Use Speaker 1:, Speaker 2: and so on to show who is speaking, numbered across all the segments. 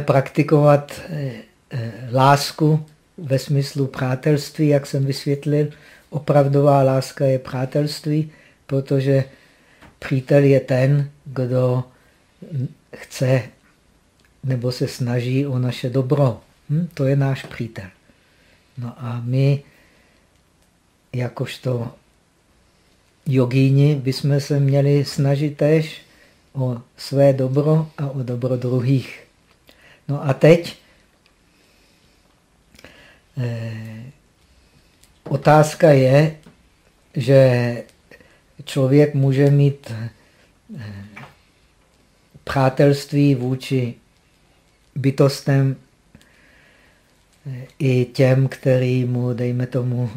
Speaker 1: praktikovat eh, lásku ve smyslu přátelství, jak jsem vysvětlil. Opravdová láska je přátelství, protože přítel je ten, kdo chce nebo se snaží o naše dobro. Hm? To je náš přítel. No a my, jakožto jogíni, bychom se měli snažit tež o své dobro a o dobro druhých. No a teď eh, otázka je, že člověk může mít eh, přátelství vůči bytostem eh, i těm, který mu, dejme tomu,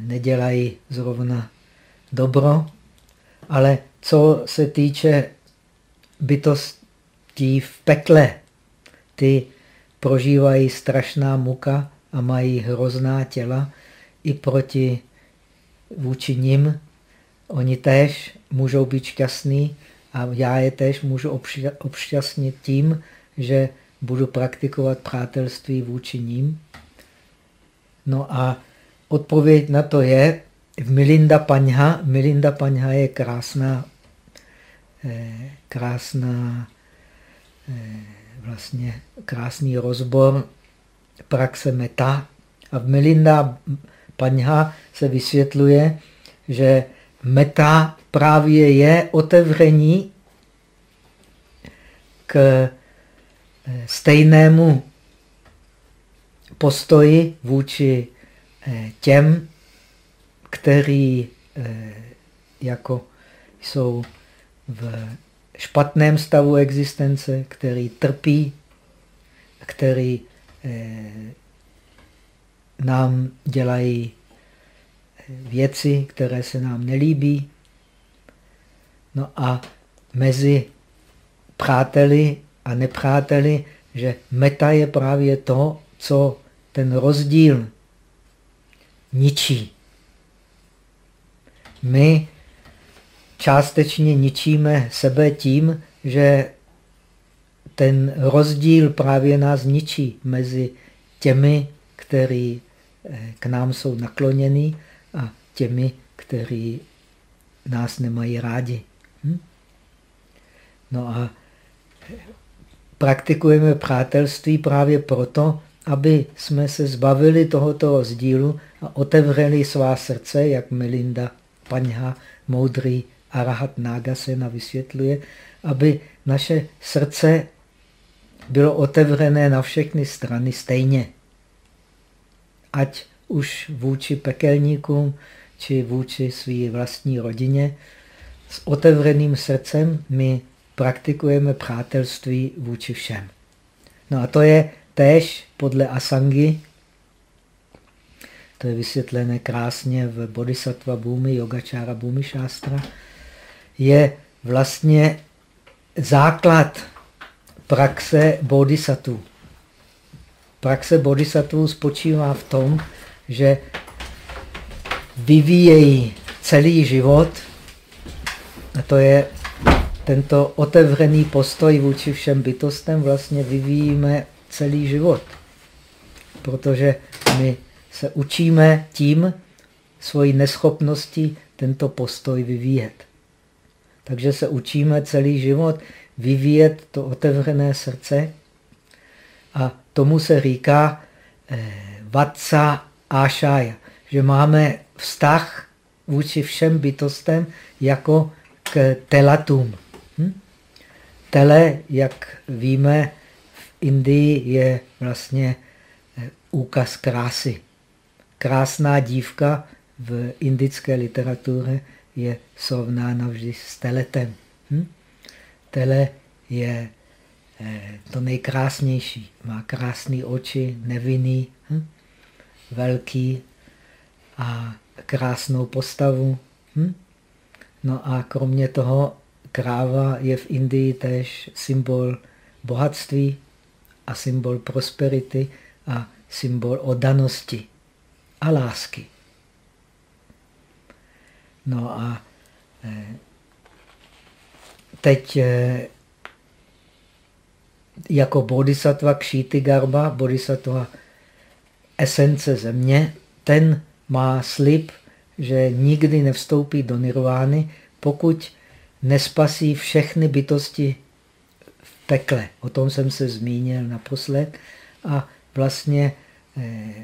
Speaker 1: nedělají zrovna dobro, ale co se týče bytostí v pekle, ty prožívají strašná muka a mají hrozná těla i proti vůči nim. Oni též můžou být šťastní a já je též můžu obšťastnit tím, že budu praktikovat přátelství vůči ním. No a odpověď na to je Milinda Paňha. Milinda Paňha je krásná, eh, krásná vlastně krásný rozbor praxe meta. A v Milinda Paňha se vysvětluje, že meta právě je otevření k eh, stejnému postoji vůči eh, těm, který eh, jako jsou v špatném stavu existence, který trpí, který nám dělají věci, které se nám nelíbí. No a mezi přáteli a nepřáteli, že meta je právě to, co ten rozdíl ničí. My částečně ničíme sebe tím, že ten rozdíl právě nás ničí mezi těmi, kteří eh, k nám jsou nakloněni a těmi, kteří nás nemají rádi. Hm? No a praktikujeme přátelství právě proto, aby jsme se zbavili tohoto rozdílu a otevřeli svá srdce, jak Melinda Paňha, moudrý Arahat Nagasena vysvětluje, aby naše srdce bylo otevřené na všechny strany stejně. Ať už vůči pekelníkům, či vůči své vlastní rodině. S otevřeným srdcem my praktikujeme přátelství vůči všem. No a to je též podle Asangy, to je vysvětlené krásně v Bodhisattva Bhumi, Yogačára Bhumi Shastra, je vlastně základ praxe bodhisattva. Praxe bodhisattva spočívá v tom, že vyvíjejí celý život, a to je tento otevřený postoj vůči všem bytostem, vlastně vyvíjíme celý život. Protože my se učíme tím svojí neschopností tento postoj vyvíjet. Takže se učíme celý život vyvíjet to otevřené srdce a tomu se říká eh, vatsa ášája, že máme vztah vůči všem bytostem jako k telatům. Hm? Tele, jak víme, v Indii je vlastně eh, úkaz krásy. Krásná dívka v indické literatuře je srovnána vždy s teletem. Hm? Tele je eh, to nejkrásnější. Má krásné oči, nevinný, hm? velký a krásnou postavu. Hm? No a kromě toho kráva je v Indii též symbol bohatství a symbol prosperity a symbol odanosti. a lásky. No a eh, teď eh, jako bodhisattva kšíty garba, bodhisattva esence země, ten má slib, že nikdy nevstoupí do nirvány, pokud nespasí všechny bytosti v pekle. O tom jsem se zmínil naposled. A vlastně eh,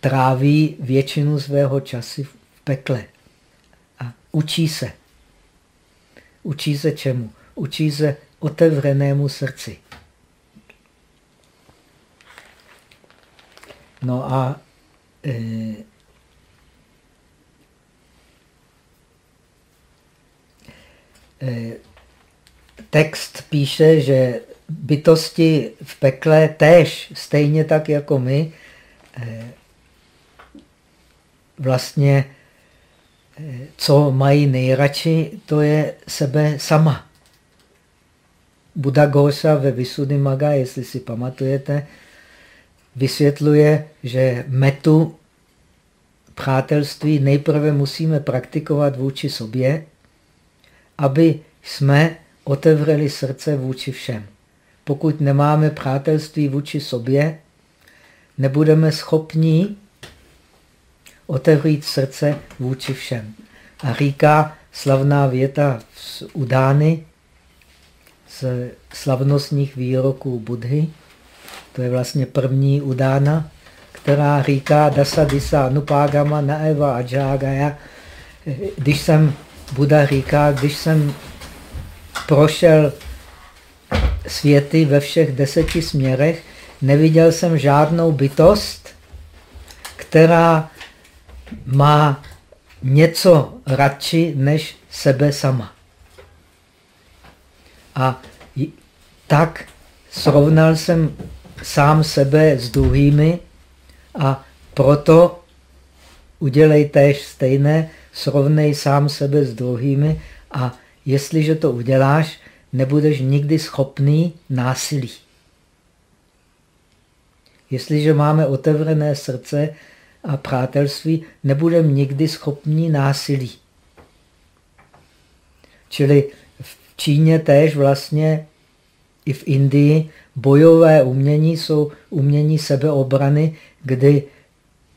Speaker 1: tráví většinu svého času v pekle. Učí se. Učí se čemu? Učí se otevřenému srdci. No a e, e, text píše, že bytosti v pekle též, stejně tak jako my, e, vlastně co mají nejradši, to je sebe sama. Buddha Ghosa ve Maga, jestli si pamatujete, vysvětluje, že metu přátelství nejprve musíme praktikovat vůči sobě, aby jsme otevřeli srdce vůči všem. Pokud nemáme přátelství vůči sobě, nebudeme schopni otevřít srdce vůči všem. A říká slavná věta z Udány, z slavnostních výroků Budhy, to je vlastně první Udána, která říká Dasa Disa Anupágama Naeva Ajagaya. Když jsem, Buda říká, když jsem prošel světy ve všech deseti směrech, neviděl jsem žádnou bytost, která má něco radši než sebe sama. A tak srovnal jsem sám sebe s druhými a proto udělej též stejné, srovnej sám sebe s druhými a jestliže to uděláš, nebudeš nikdy schopný násilí. Jestliže máme otevřené srdce, a přátelství, nebudeme nikdy schopni násilí. Čili v Číně též vlastně i v Indii bojové umění jsou umění sebeobrany, kdy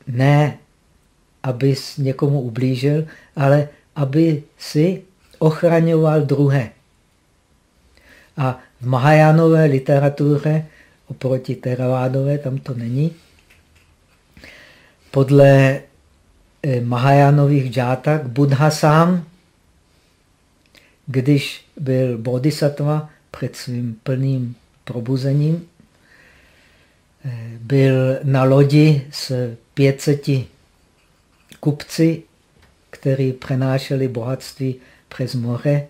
Speaker 1: ne, aby někomu ublížil, ale aby si ochraňoval druhé. A v Mahajánové literatuře oproti Teravádové, tam to není, podle eh, Mahajánových džátak Buddha sám, když byl bodhisattva před svým plným probuzením, eh, byl na lodi s 500 kupci, kteří přenášeli bohatství přes moře.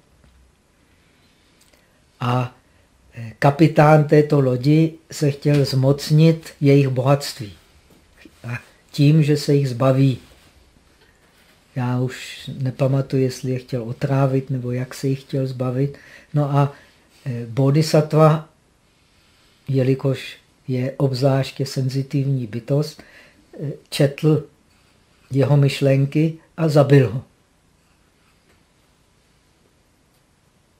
Speaker 1: A eh, kapitán této lodi se chtěl zmocnit jejich bohatství tím, že se jich zbaví. Já už nepamatuji, jestli je chtěl otrávit nebo jak se jich chtěl zbavit. No a e, bodhisattva, jelikož je obzvláště senzitivní bytost, e, četl jeho myšlenky a zabil ho.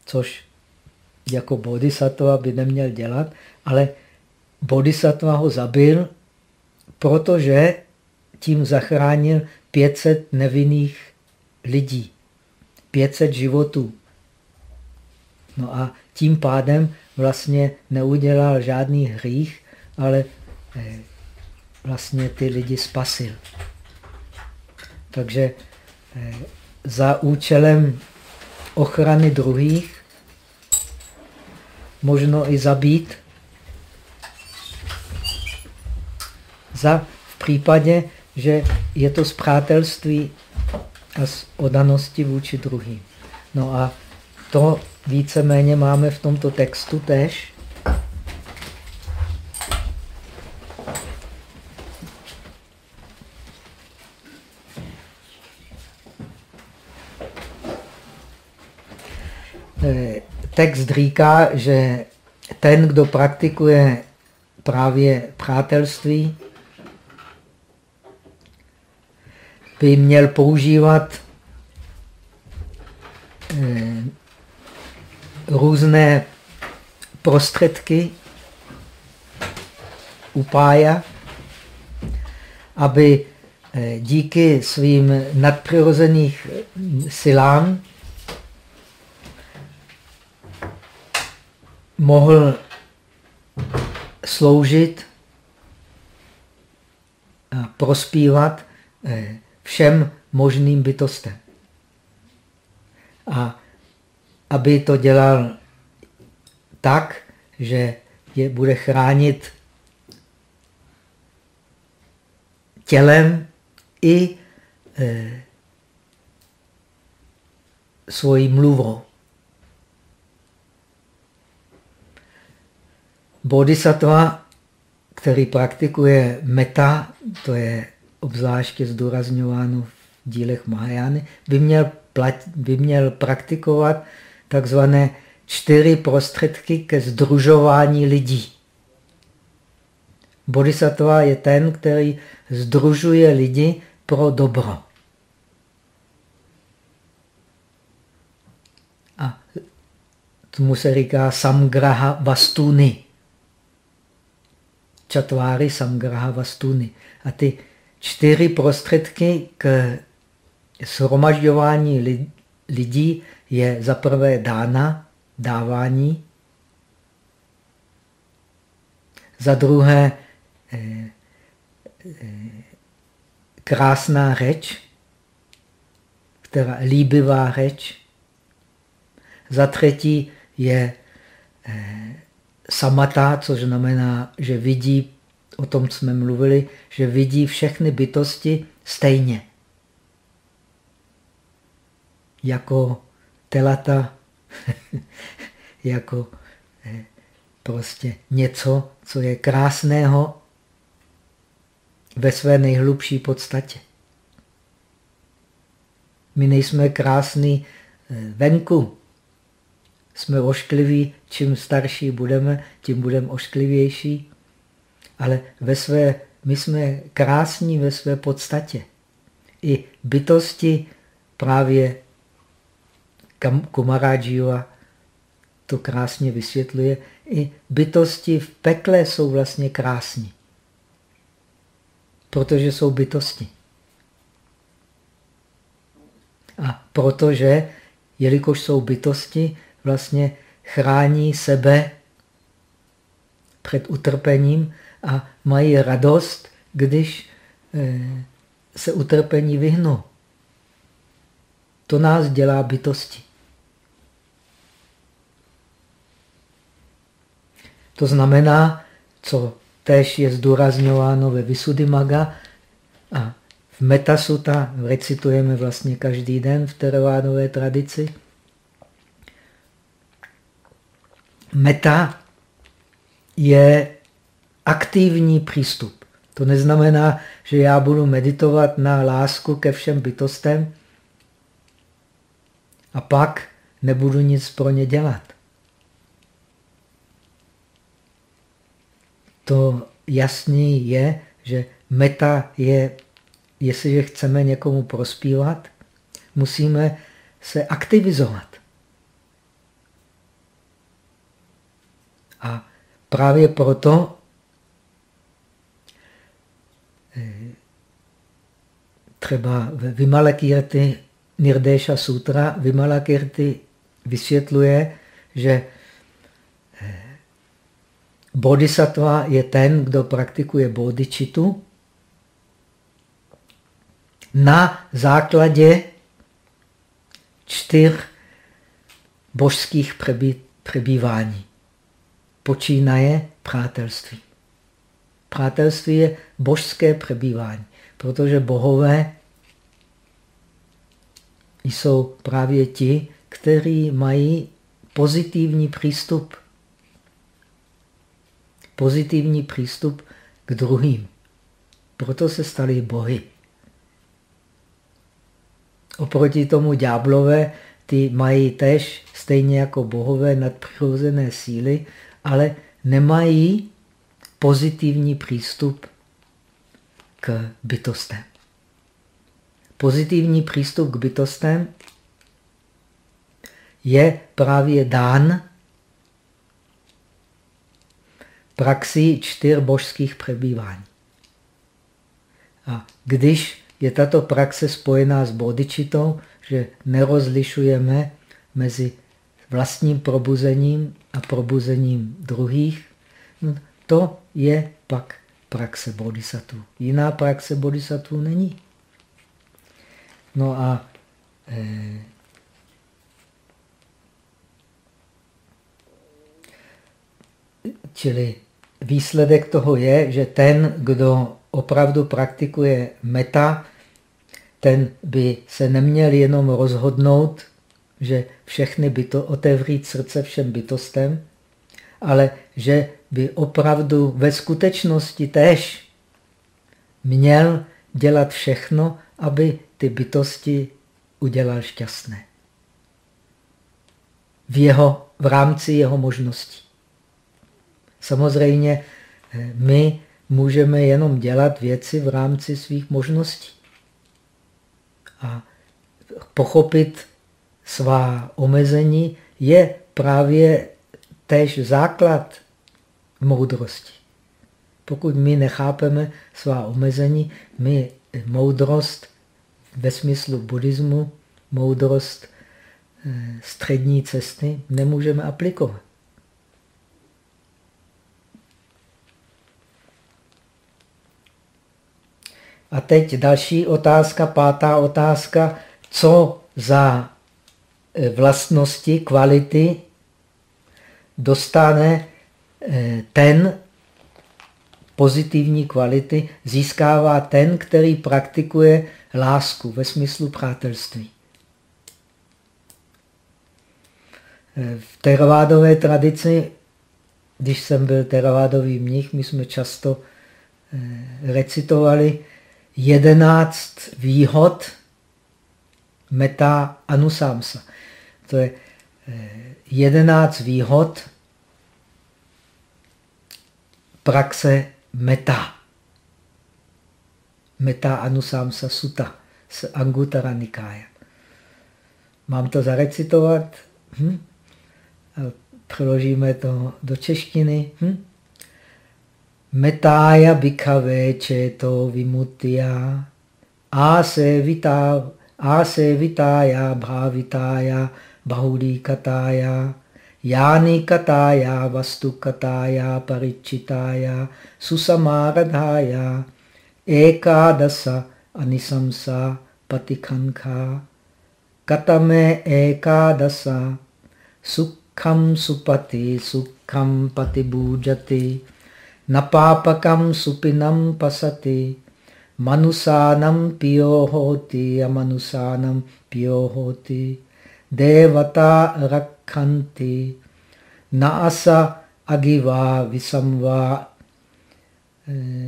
Speaker 1: Což jako bodhisattva by neměl dělat, ale bodhisattva ho zabil, protože tím zachránil 500 nevinných lidí, 500 životů. No a tím pádem vlastně neudělal žádný hřích, ale eh, vlastně ty lidi spasil. Takže eh, za účelem ochrany druhých možno i zabít. Za v případě, že je to z přátelství a z odanosti vůči druhým. No a to víceméně máme v tomto textu tež. Eh, text říká, že ten, kdo praktikuje právě přátelství, by měl používat eh, různé prostředky upája, aby eh, díky svým nadpřirozených silám mohl sloužit a prospívat eh, všem možným bytostem. A aby to dělal tak, že je bude chránit tělem i e, svojí mluvou. Bodhisattva, který praktikuje meta, to je obzvláště zdůrazňováno v dílech Mahajány, by měl, plat, by měl praktikovat takzvané čtyři prostředky ke združování lidí. Bodhisattva je ten, který združuje lidi pro dobro. A tomu se říká samgraha vastuny. Čatváry samgraha vastuny. A ty čtyři prostředky k shromažďování lidí je za prvé dána, dávání, za druhé eh, eh, krásná řeč, která líbivá řeč, za třetí je eh, samata, což znamená, že vidí, o tom jsme mluvili, že vidí všechny bytosti stejně. Jako telata, jako eh, prostě něco, co je krásného ve své nejhlubší podstatě. My nejsme krásní eh, venku. Jsme oškliví, čím starší budeme, tím budeme ošklivější. Ale ve své, my jsme krásní ve své podstatě. I bytosti právě Kumaradživa to krásně vysvětluje. I bytosti v pekle jsou vlastně krásní. Protože jsou bytosti. A protože, jelikož jsou bytosti, vlastně chrání sebe před utrpením a mají radost, když eh, se utrpení vyhnou. To nás dělá bytosti. To znamená, co též je zdůrazňováno ve Visuddhimaga a v Metasuta recitujeme vlastně každý den v teravánové tradici. Meta je aktivní přístup. To neznamená, že já budu meditovat na lásku ke všem bytostem a pak nebudu nic pro ně dělat. to jasný je, že meta je, jestliže chceme někomu prospívat, musíme se aktivizovat. A právě proto třeba Vimalakirti Nirdesha Sutra Vimalakirti vysvětluje, že Bodhisattva je ten, kdo praktikuje bodičitu na základě čtyř božských přebývání. Počínaje přátelství. Přátelství je božské přebývání, protože bohové jsou právě ti, kteří mají pozitivní přístup pozitivní přístup k druhým. Proto se stali bohy. Oproti tomu ďáblové, ty mají tež stejně jako bohové nadpřirozené síly, ale nemají pozitivní přístup k bytostem. Pozitivní přístup k bytostem je právě dán praxi čtyř božských přebývání. A když je tato praxe spojená s bodičitou, že nerozlišujeme mezi vlastním probuzením a probuzením druhých, no, to je pak praxe bodhisattva. Jiná praxe bodhisattva není. No a eh, čili výsledek toho je, že ten, kdo opravdu praktikuje meta, ten by se neměl jenom rozhodnout, že všechny byto, otevřít srdce všem bytostem, ale že by opravdu ve skutečnosti též měl dělat všechno, aby ty bytosti udělal šťastné. V, jeho, v rámci jeho možností. Samozřejmě eh, my můžeme jenom dělat věci v rámci svých možností. A pochopit svá omezení je právě též základ moudrosti. Pokud my nechápeme svá omezení, my moudrost ve smyslu buddhismu, moudrost eh, střední cesty nemůžeme aplikovat. A teď další otázka, pátá otázka. Co za eh, vlastnosti, kvality dostane eh, ten, pozitivní kvality získává ten, který praktikuje lásku ve smyslu přátelství. Eh, v teravádové tradici, když jsem byl teravádový mnich, my jsme často recitovali jedenáct výhod meta anusamsa. To je eh, jedenáct výhod praxe meta. Meta anusamsa sutta z Anguttara Nikája. Mám to zarecitovat? Hm? Přeložíme to do češtiny. Hm? Metája bhikave četo vimutya asevita asevitaya bhavitaya bahudikataya yani kataya vastukataya parichitaya susamaradhaya ekadasa anisamsa patikhankha katame ekadasa sukham supati sukham patibujati Napapakam supinam pasati manusanam piyo hoti amanusanam piyo hoti devata rakhanti naasa agiva visamva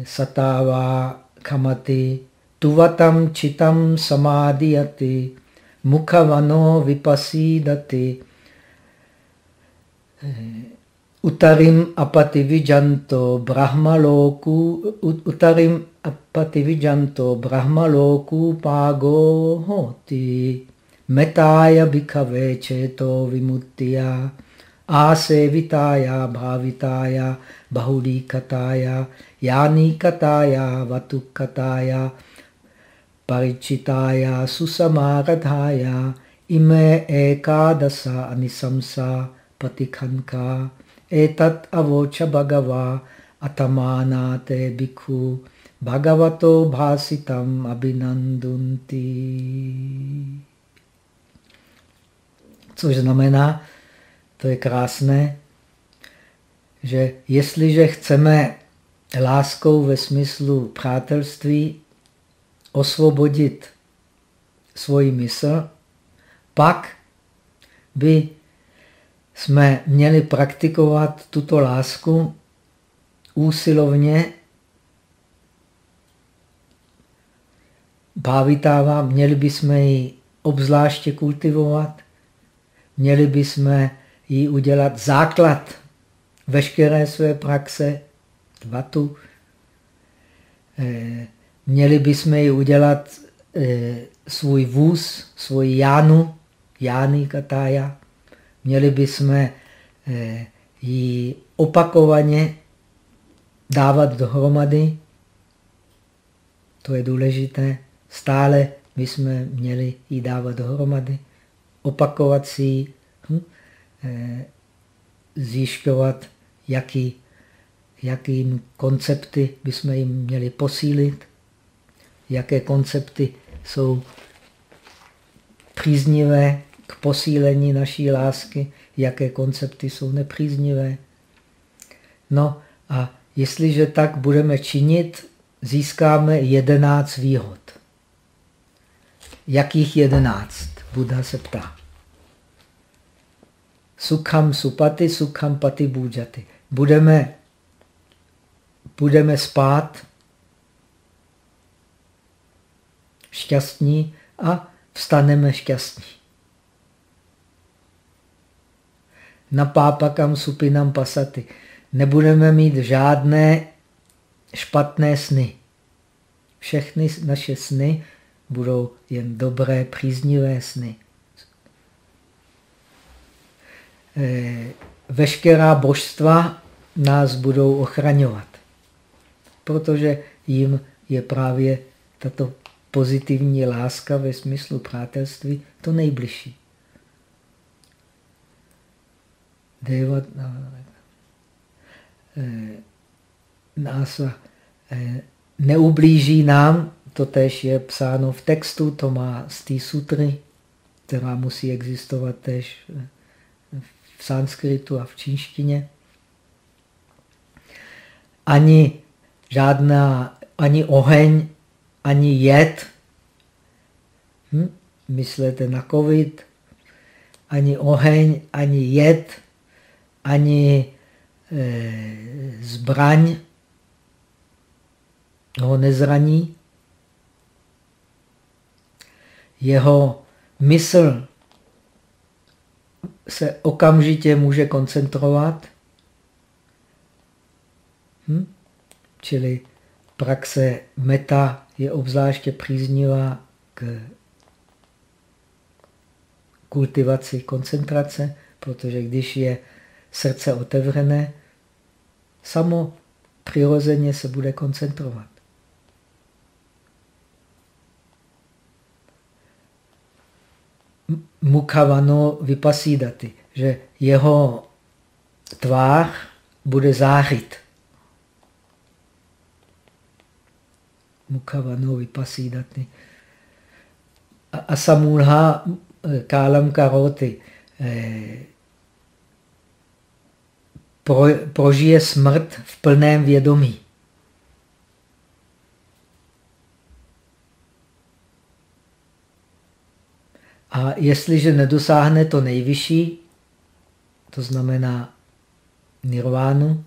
Speaker 1: satava खमते तुवत चित समादियते मुखवनो विपसीदते। उतरिम अपतिविजंतो ब्रह्मलोकु उतरिम अपतिविजंतो ब्रह्मलोकु पागो होती। मेताय भिखवे चेतो विमुक्तिया आसेविताया, भाविताया, बहुलीकताया Bhavitaya bahudikataya yanikataya vatukataya parichitaya susamaradhaya ime ekadasa anisamsa patikhanka Etat avocha bhagava atamanate bhikkhu bhagavato bhasitam abhinandunti. Což znamená, to je krásné, že jestliže chceme láskou ve smyslu přátelství osvobodit svoji mysl, pak by jsme měli praktikovat tuto lásku úsilovně, bávitává, měli bychom ji obzvláště kultivovat, měli bychom ji udělat základ veškeré své praxe, vatu. Eh, měli bychom ji udělat e, svůj vůz, svůj jánu, jány katája. Měli bychom e, ji opakovaně dávat dohromady. To je důležité. Stále bychom měli ji dávat dohromady, opakovat si ji, hm? zjišťovat, jaký, jakým koncepty bychom jim měli posílit, jaké koncepty jsou příznivé k posílení naší lásky, jaké koncepty jsou nepříznivé. No a jestliže tak budeme činit, získáme jedenáct výhod. Jakých jedenáct? Buddha se ptá. Sukham supati, sukham pati bůžaty. Budeme, budeme spát šťastní a vstaneme šťastní. Na pápakam supinam pasaty. Nebudeme mít žádné špatné sny. Všechny naše sny budou jen dobré, příznivé sny. Eh, veškerá božstva nás budou ochraňovat, protože jim je právě tato pozitivní láska ve smyslu přátelství to nejbližší. Deva eh, nás eh, neublíží nám, to tež je psáno v textu, to má z té sutry, která musí existovat tež v sanskritu a v čínštině. Ani žádná, ani oheň, ani jed, hm? myslete na covid, ani oheň, ani jed, ani e, zbraň ho nezraní. Jeho mysl se okamžitě může koncentrovat. Hm? Čili praxe meta je obzvláště příznivá k kultivaci koncentrace, protože když je srdce otevřené, samo přirozeně se bude koncentrovat. mukhavano vypasídaty, že jeho tvář bude zářit. Mukhavano vypasídaty. Asamulha eh, kálam karoty. Eh, pro, prožije smrt v plném vědomí. A jestliže nedosáhne to nejvyšší, to znamená nirvánu,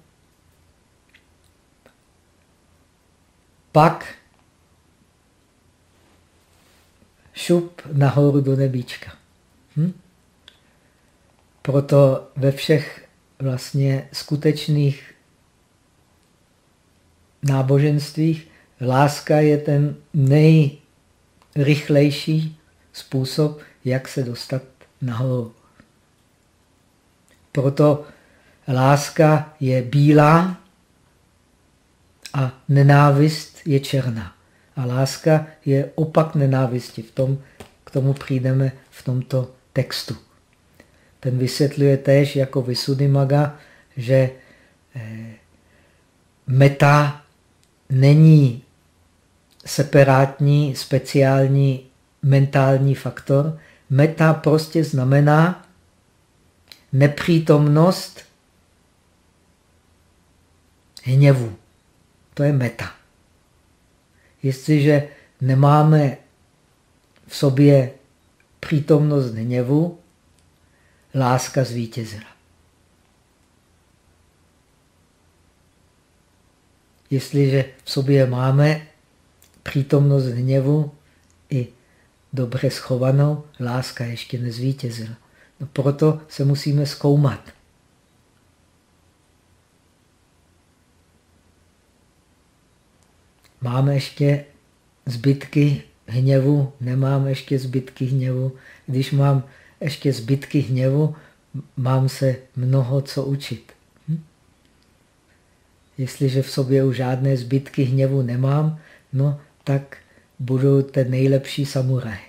Speaker 1: pak šup nahoru do nebíčka. Hm? Proto ve všech vlastně skutečných náboženstvích láska je ten nejrychlejší způsob, jak se dostat nahoru. Proto láska je bílá a nenávist je černá. A láska je opak nenávisti. V tom, k tomu přijdeme v tomto textu. Ten vysvětluje též jako Maga, že eh, meta není separátní, speciální mentální faktor, Meta prostě znamená nepřítomnost hněvu. To je meta. Jestliže nemáme v sobě přítomnost hněvu, láska zvítězila. Jestliže v sobě máme přítomnost hněvu i dobře schovanou, láska ještě nezvítězila. No proto se musíme zkoumat. Máme ještě zbytky hněvu, nemám ještě zbytky hněvu. Když mám ještě zbytky hněvu, mám se mnoho co učit. Hm? Jestliže v sobě už žádné zbytky hněvu nemám, no tak budu ten nejlepší samuraj.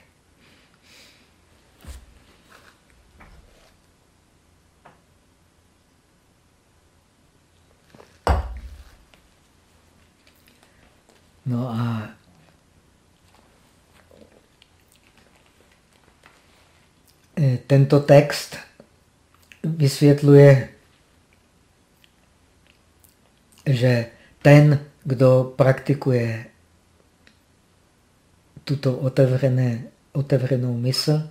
Speaker 1: No a e, tento text vysvětluje, že ten, kdo praktikuje tuto otevřené, otevřenou mysl,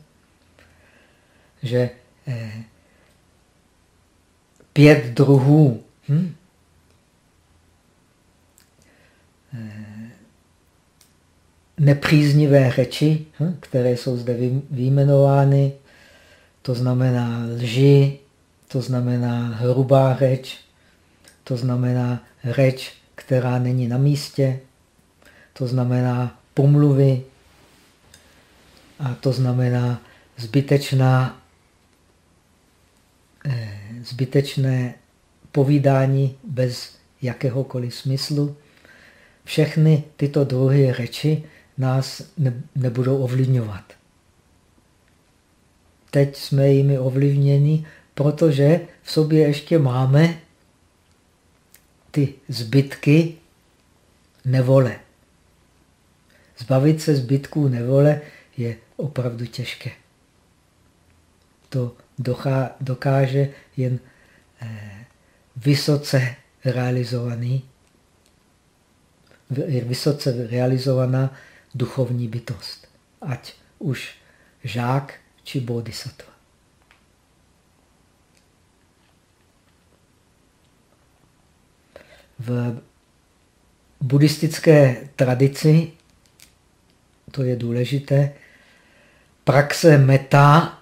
Speaker 1: že eh, pět druhů hm, eh, nepříznivé řeči, hm, které jsou zde vyjmenovány, to znamená lži, to znamená hrubá řeč, to znamená řeč, která není na místě, to znamená pomluvy, a to znamená zbytečná, eh, zbytečné povídání bez jakéhokoliv smyslu. Všechny tyto druhy řeči nás ne, nebudou ovlivňovat. Teď jsme jimi ovlivněni, protože v sobě ještě máme ty zbytky nevole. Zbavit se zbytků nevole je opravdu těžké. To dokáže jen eh, vysoce realizovaný, vysoce realizovaná duchovní bytost. Ať už žák či bodhisattva. V buddhistické tradici, to je důležité, praxe meta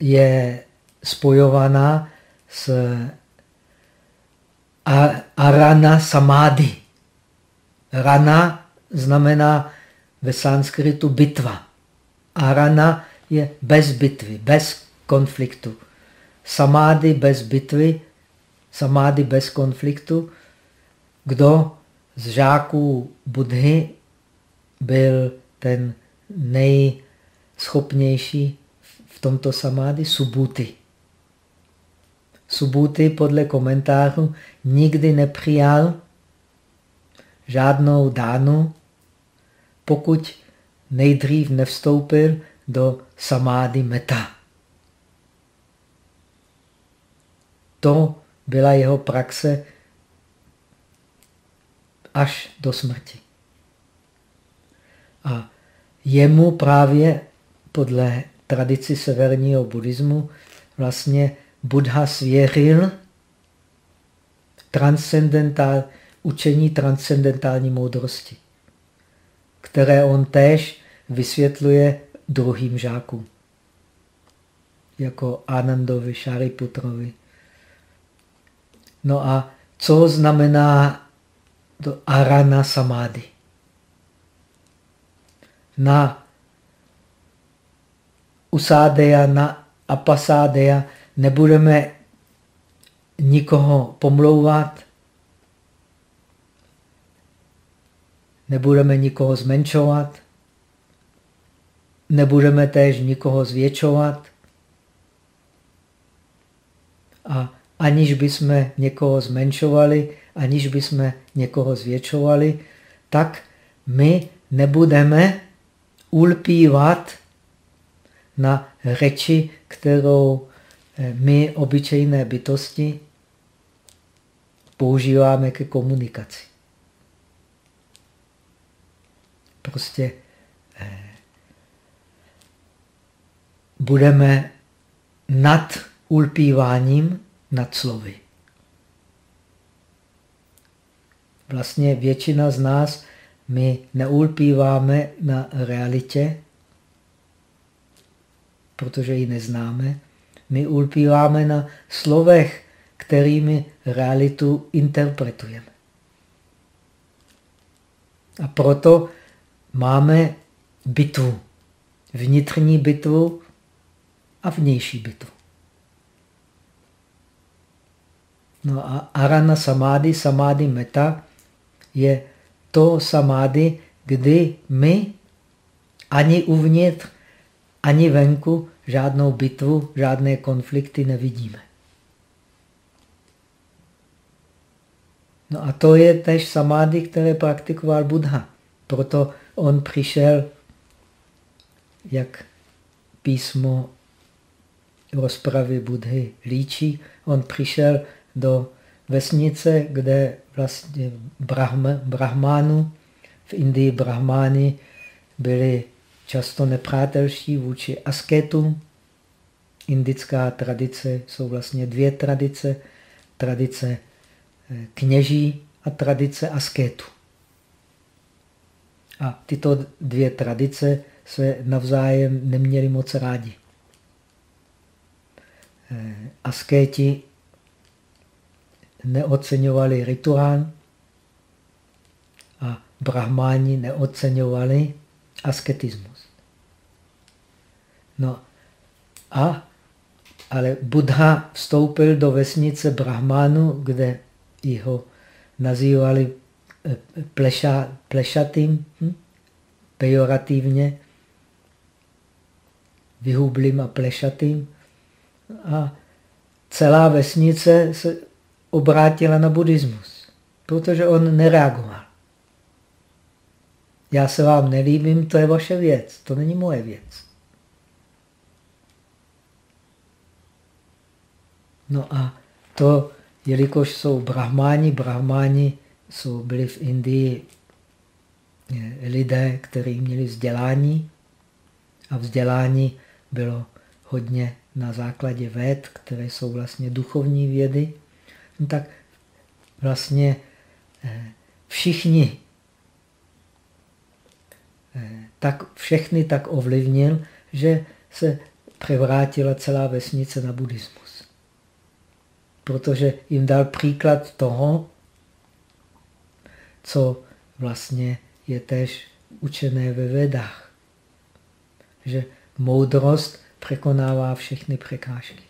Speaker 1: je spojovaná s arana samády. Rana znamená ve sanskritu bitva. Arana je bez bitvy, bez konfliktu. Samády bez bitvy, samády bez konfliktu. Kdo z žáků Budhy byl ten nejschopnější v tomto samády? Subuty. Subuty podle komentářů nikdy nepřijal žádnou dánu, pokud nejdřív nevstoupil do samády meta. To byla jeho praxe až do smrti. A jemu právě podle tradici severního buddhismu vlastně Buddha svěřil transcendentál, učení transcendentální moudrosti, které on též vysvětluje druhým žákům, jako Anandovi, Šariputrovi. No a co znamená to arana samády? Na usádeja, na apasádeja nebudeme nikoho pomlouvat, nebudeme nikoho zmenšovat, nebudeme též nikoho zvětšovat a aniž bychom někoho zmenšovali, aniž bychom někoho zvětšovali, tak my nebudeme ulpívat na řeči, kterou eh, my, obyčejné bytosti, používáme ke komunikaci. Prostě budeme nad ulpíváním nad slovy. Vlastně většina z nás, my neulpíváme na realitě, protože ji neznáme. My ulpíváme na slovech, kterými realitu interpretujeme. A proto máme bitvu. Vnitřní bitvu a vnější bitvu. No a arana samády, samády meta je to samády, kdy my ani uvnitř, ani venku žádnou bitvu, žádné konflikty nevidíme. No a to je tež samády, které praktikoval Buddha. Proto on přišel, jak písmo rozpravy Budhy líčí, on přišel do vesnice, kde vlastně Brahma, Brahmánu, v Indii Brahmány byli často nepřátelští vůči asketům. Indická tradice jsou vlastně dvě tradice. Tradice eh, kněží a tradice askétu. A tyto dvě tradice se navzájem neměli moc rádi. Eh, askéti neoceňovali rituál a brahmáni neoceňovali asketismus. No a ale Buddha vstoupil do vesnice Brahmánu, kde jeho nazývali eh, pleša, plešatým, hm? pejorativně, vyhublým a plešatým. A celá vesnice se obrátila na buddhismus, protože on nereagoval. Já se vám nelíbím, to je vaše věc, to není moje věc. No a to, jelikož jsou brahmáni, brahmáni jsou, byli v Indii lidé, kteří měli vzdělání a vzdělání bylo hodně na základě věd, které jsou vlastně duchovní vědy, no tak vlastně eh, všichni eh, tak všechny tak ovlivnil, že se převrátila celá vesnice na buddhismus. Protože jim dal příklad toho, co vlastně je tež učené ve vedách. Že moudrost překonává všechny překážky.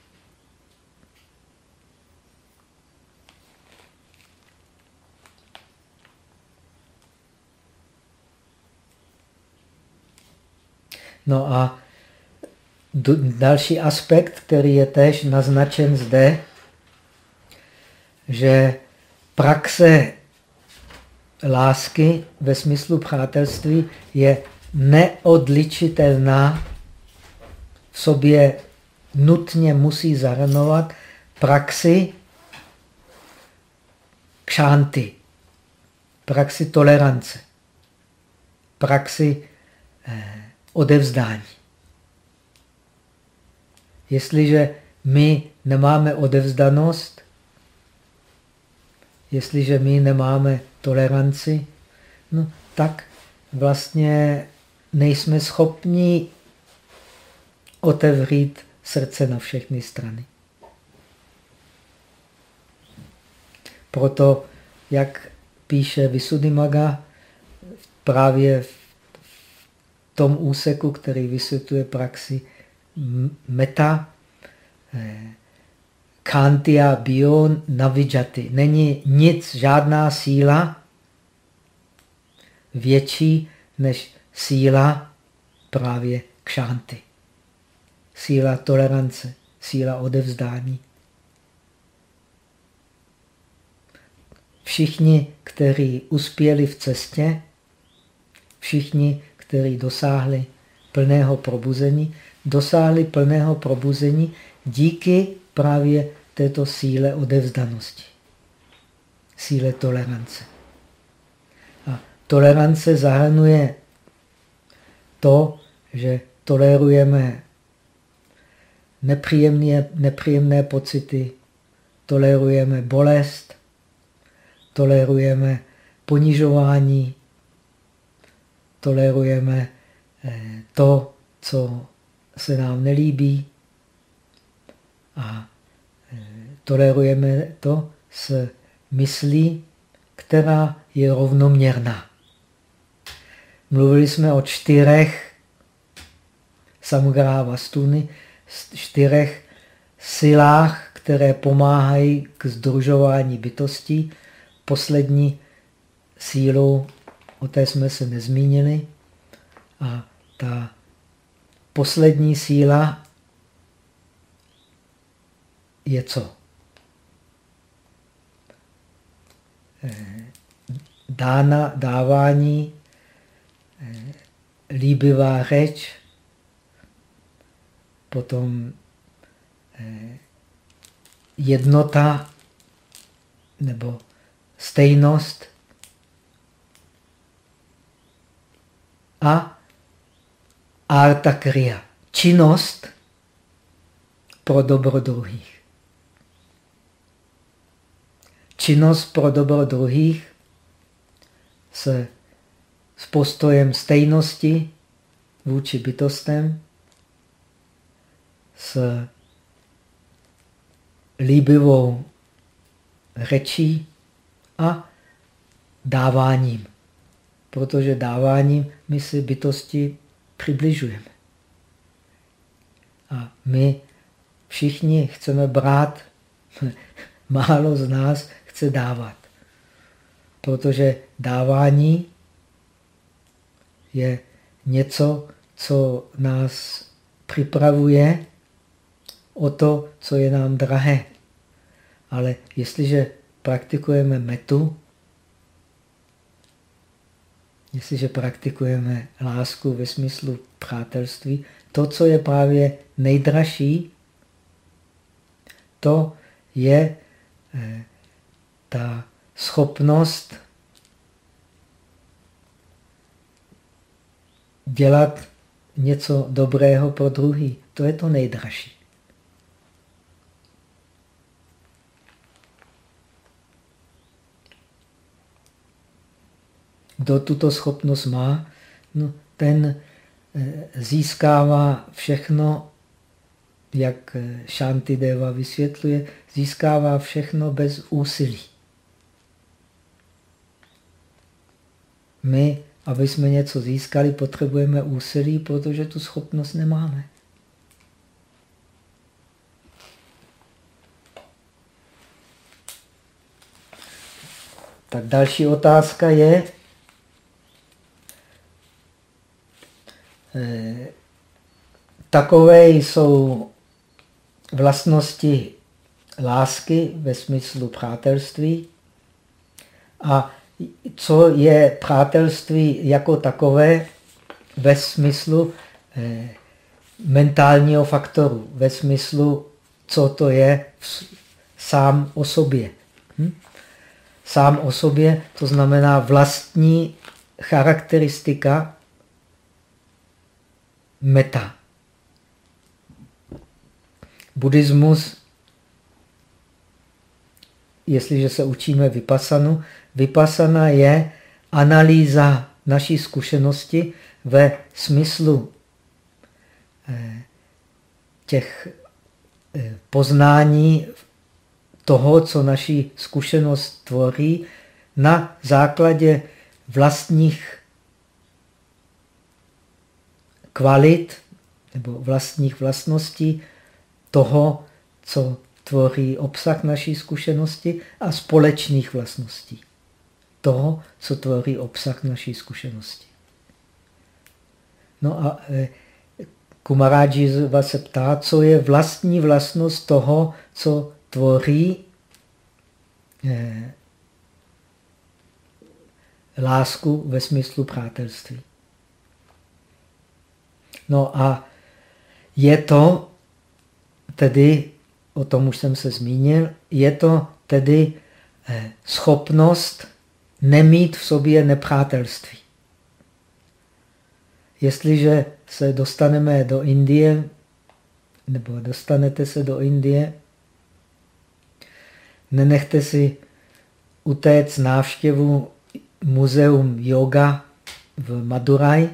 Speaker 1: No a další aspekt, který je tež naznačen zde, že praxe lásky ve smyslu přátelství je neodličitelná, v sobě nutně musí zahrnovat praxi kšánty, praxi tolerance, praxi eh, odevzdání. Jestliže my nemáme odevzdanost, jestliže my nemáme toleranci, no, tak vlastně nejsme schopni otevřít srdce na všechny strany. Proto, jak píše Visuddhimaga, právě v tom úseku, který vysvětluje praxi meta, eh, kantia bio navijaty. Není nic, žádná síla větší než síla právě kšanty. Síla tolerance, síla odevzdání. Všichni, kteří uspěli v cestě, všichni, kteří dosáhli plného probuzení, dosáhli plného probuzení díky právě této síle odevzdanosti, síle tolerance. A tolerance zahrnuje to, že tolerujeme nepříjemné, nepříjemné pocity, tolerujeme bolest, tolerujeme ponižování, tolerujeme eh, to, co se nám nelíbí a eh, tolerujeme to s myslí, která je rovnoměrná. mluvili jsme o čtyřech samgráva stuny, čtyřech silách, které pomáhají k združování bytostí. Poslední sílou, o té jsme se nezmínili. A ta poslední síla je co? Eh, dána, dávání, eh, líbivá řeč, potom eh, jednota nebo stejnost a arta kriya, činnost pro dobro druhých. Činnost pro dobro druhých se s postojem stejnosti vůči bytostem, s líbivou řečí a dáváním. Protože dáváním my si bytosti přibližujeme. A my všichni chceme brát, málo z nás chce dávat. Protože dávání je něco, co nás připravuje o to, co je nám drahé. Ale jestliže praktikujeme metu, jestliže praktikujeme lásku ve smyslu přátelství, to, co je právě nejdražší, to je eh, ta schopnost dělat něco dobrého pro druhý. To je to nejdražší. Kdo tuto schopnost má, no, ten eh, získává všechno, jak eh, Deva vysvětluje, získává všechno bez úsilí. My, aby jsme něco získali, potřebujeme úsilí, protože tu schopnost nemáme. Tak další otázka je, takové jsou vlastnosti lásky ve smyslu přátelství a co je přátelství jako takové ve smyslu eh, mentálního faktoru, ve smyslu, co to je sám o sobě. Hm? Sám o sobě, to znamená vlastní charakteristika meta. Buddhismus, jestliže se učíme vypasanu, vypasana je analýza naší zkušenosti ve smyslu eh, těch eh, poznání toho, co naší zkušenost tvoří, na základě vlastních kvalit nebo vlastních vlastností toho, co tvoří obsah naší zkušenosti a společných vlastností toho, co tvoří obsah naší zkušenosti. No a e, Kumarájiva se ptá, co je vlastní vlastnost toho, co tvoří eh, lásku ve smyslu přátelství. No a je to tedy, o tom už jsem se zmínil, je to tedy eh, schopnost nemít v sobě nepřátelství. Jestliže se dostaneme do Indie, nebo dostanete se do Indie, nenechte si utéct návštěvu muzeum yoga v Madurai,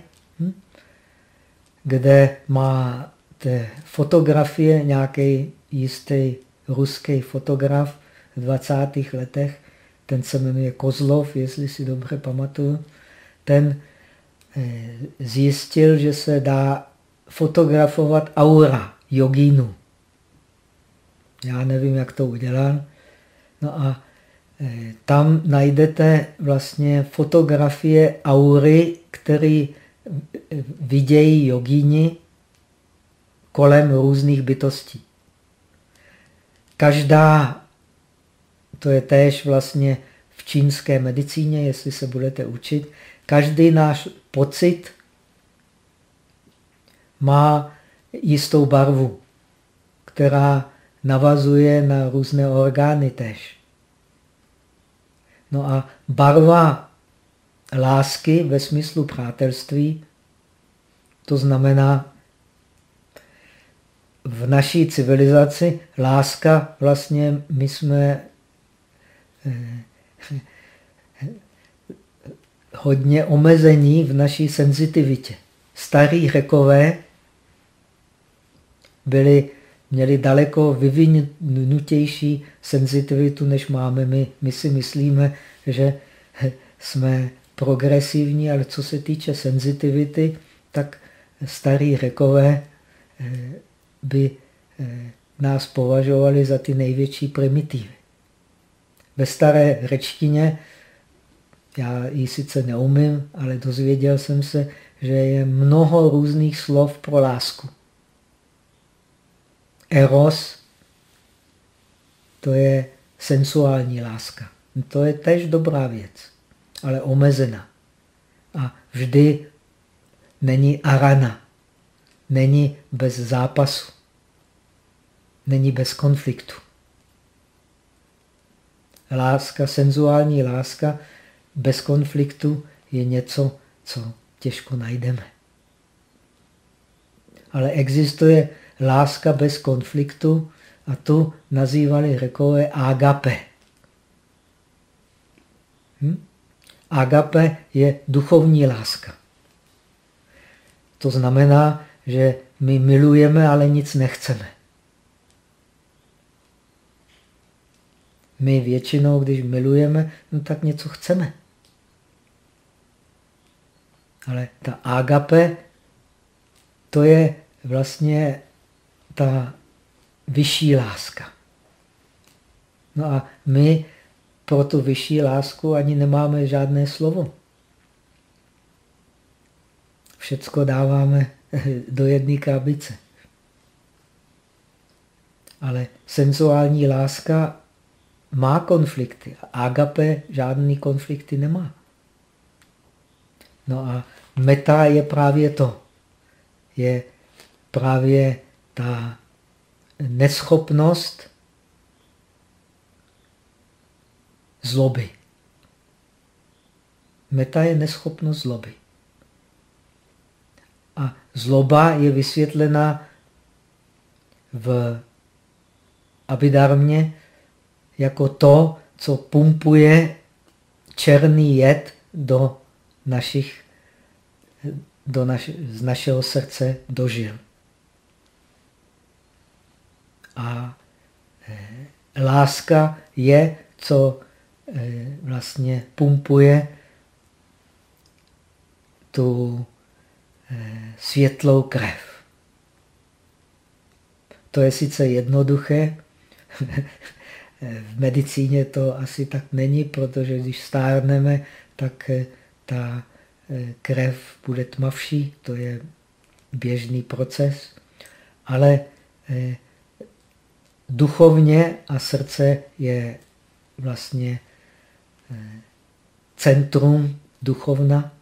Speaker 1: kde má té fotografie nějaký jistý ruský fotograf v 20. letech, ten se jmenuje Kozlov, jestli si dobře pamatuju, ten zjistil, že se dá fotografovat aura jogínu. Já nevím, jak to udělal. No a eh, tam najdete vlastně fotografie aury, které vidějí jogíni kolem různých bytostí. Každá, to je též vlastně v čínské medicíně, jestli se budete učit, každý náš pocit má jistou barvu, která navazuje na různé orgány tež. No a barva lásky ve smyslu přátelství, to znamená v naší civilizaci láska vlastně my jsme eh, hodně omezení v naší senzitivitě. Starí řekové byli, měli daleko vyvinutější senzitivitu, než máme my. My si myslíme, že jsme progresivní, ale co se týče senzitivity, tak starí řekové eh, by eh, nás považovali za ty největší primitivy. Ve staré řečtině, já ji sice neumím, ale dozvěděl jsem se, že je mnoho různých slov pro lásku. Eros, to je sensuální láska. To je tež dobrá věc, ale omezená. A vždy není arana, není bez zápasu, není bez konfliktu. Láska, senzuální láska bez konfliktu je něco, co těžko najdeme. Ale existuje láska bez konfliktu a tu nazývali řekové agape. Hm? Agape je duchovní láska. To znamená, že my milujeme, ale nic nechceme. My většinou, když milujeme, no tak něco chceme. Ale ta agape, to je vlastně ta vyšší láska. No a my pro tu vyšší lásku ani nemáme žádné slovo. Všecko dáváme do jedné krabice. Ale senzuální láska má konflikty. Agape žádný konflikty nemá. No a meta je právě to. Je právě ta neschopnost zloby. Meta je neschopnost zloby. A zloba je vysvětlena v Abidarmě jako to, co pumpuje černý jed do našich, do naš, z našeho srdce do žil. A e, láska je, co vlastně pumpuje tu e, světlou krev. To je sice jednoduché, v medicíně to asi tak není, protože když stárneme, tak ta krev bude tmavší, to je běžný proces, ale duchovně a srdce je vlastně eh, centrum duchovna,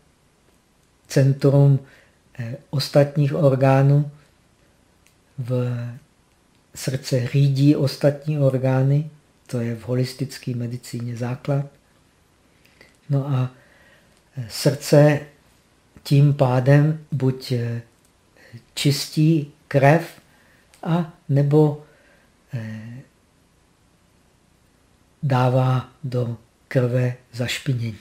Speaker 1: centrum eh, ostatních orgánů. V srdce řídí ostatní orgány, to je v holistické medicíně základ. No a eh, srdce tím pádem buď čistí krev, a nebo Eh, dává do krve zašpinění.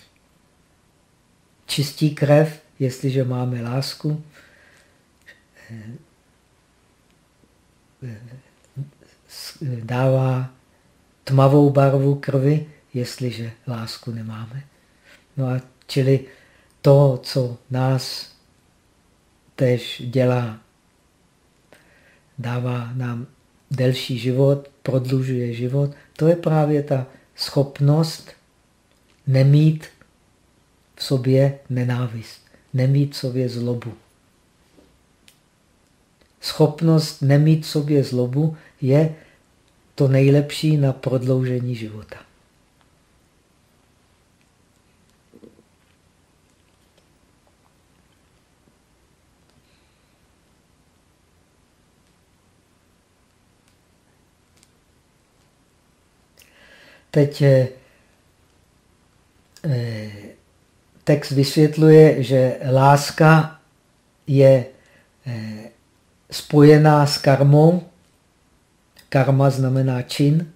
Speaker 1: Čistí krev, jestliže máme lásku, dává tmavou barvu krvi, jestliže lásku nemáme. No a čili to, co nás tež dělá, dává nám delší život, prodlužuje život, to je právě ta schopnost nemít v sobě nenávist, nemít v sobě zlobu. Schopnost nemít v sobě zlobu je to nejlepší na prodloužení života. Teď eh, text vysvětluje, že láska je eh, spojená s karmou. Karma znamená čin.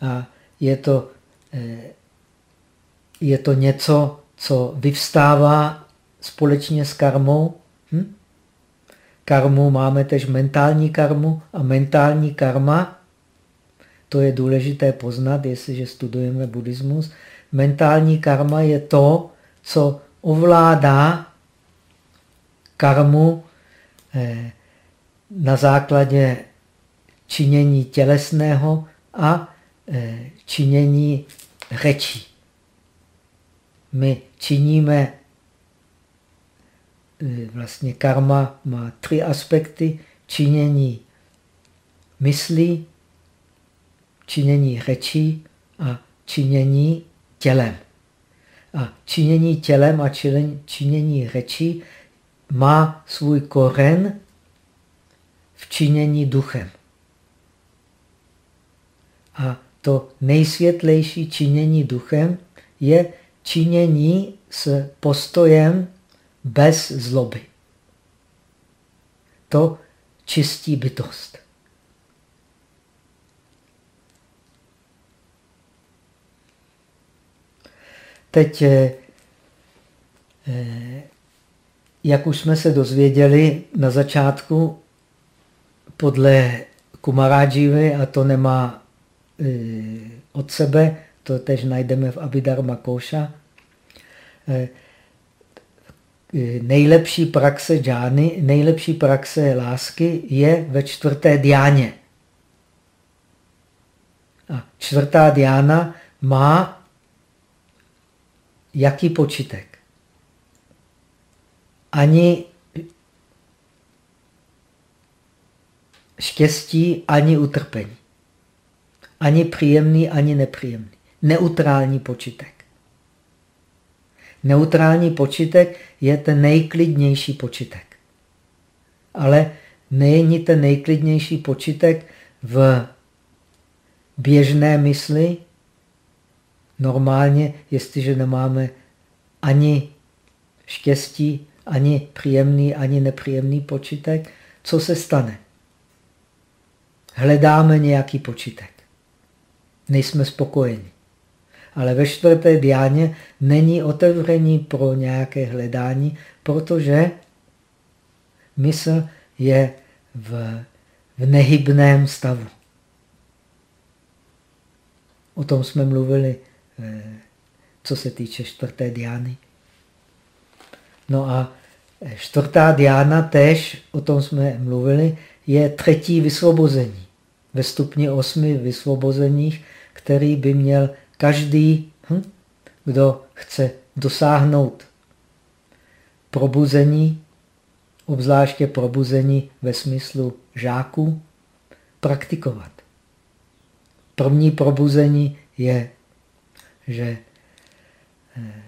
Speaker 1: A je to, je to něco, co vyvstává společně s karmou. Hm? Karmu máme tež mentální karmu a mentální karma, to je důležité poznat, jestliže studujeme buddhismus, mentální karma je to, co ovládá karmu eh, na základě činění tělesného a eh, činění řečí. My činíme E, vlastně karma má tři aspekty. Činění myslí, činění řečí a činění tělem. A činění tělem a činění řečí má svůj koren v činění duchem. A to nejsvětlejší činění duchem je činění s postojem bez zloby. To čistí bytost. Teď, eh, eh, jak už jsme se dozvěděli na začátku, podle Kumarajivy, a to nemá eh, od sebe, to tež najdeme v Abhidharma Koša, nejlepší praxe džány, nejlepší praxe lásky je ve čtvrté diáně. A čtvrtá diána má jaký počítek? Ani štěstí, ani utrpení. Ani příjemný, ani nepříjemný. Neutrální počítek. Neutrální počítek je ten nejklidnější počítek. Ale není ten nejklidnější počítek v běžné mysli. Normálně, jestliže nemáme ani štěstí, ani příjemný, ani nepříjemný počítek, co se stane? Hledáme nějaký počítek. Nejsme spokojeni. Ale ve čtvrté diáně není otevření pro nějaké hledání, protože mysl je v, v nehybném stavu. O tom jsme mluvili, co se týče čtvrté diány. No a čtvrtá diána tež, o tom jsme mluvili, je třetí vysvobození. Ve stupni osmi vysvobozeních, který by měl Každý, hm, kdo chce dosáhnout probuzení, obzvláště probuzení ve smyslu žáků, praktikovat. První probuzení je, že eh,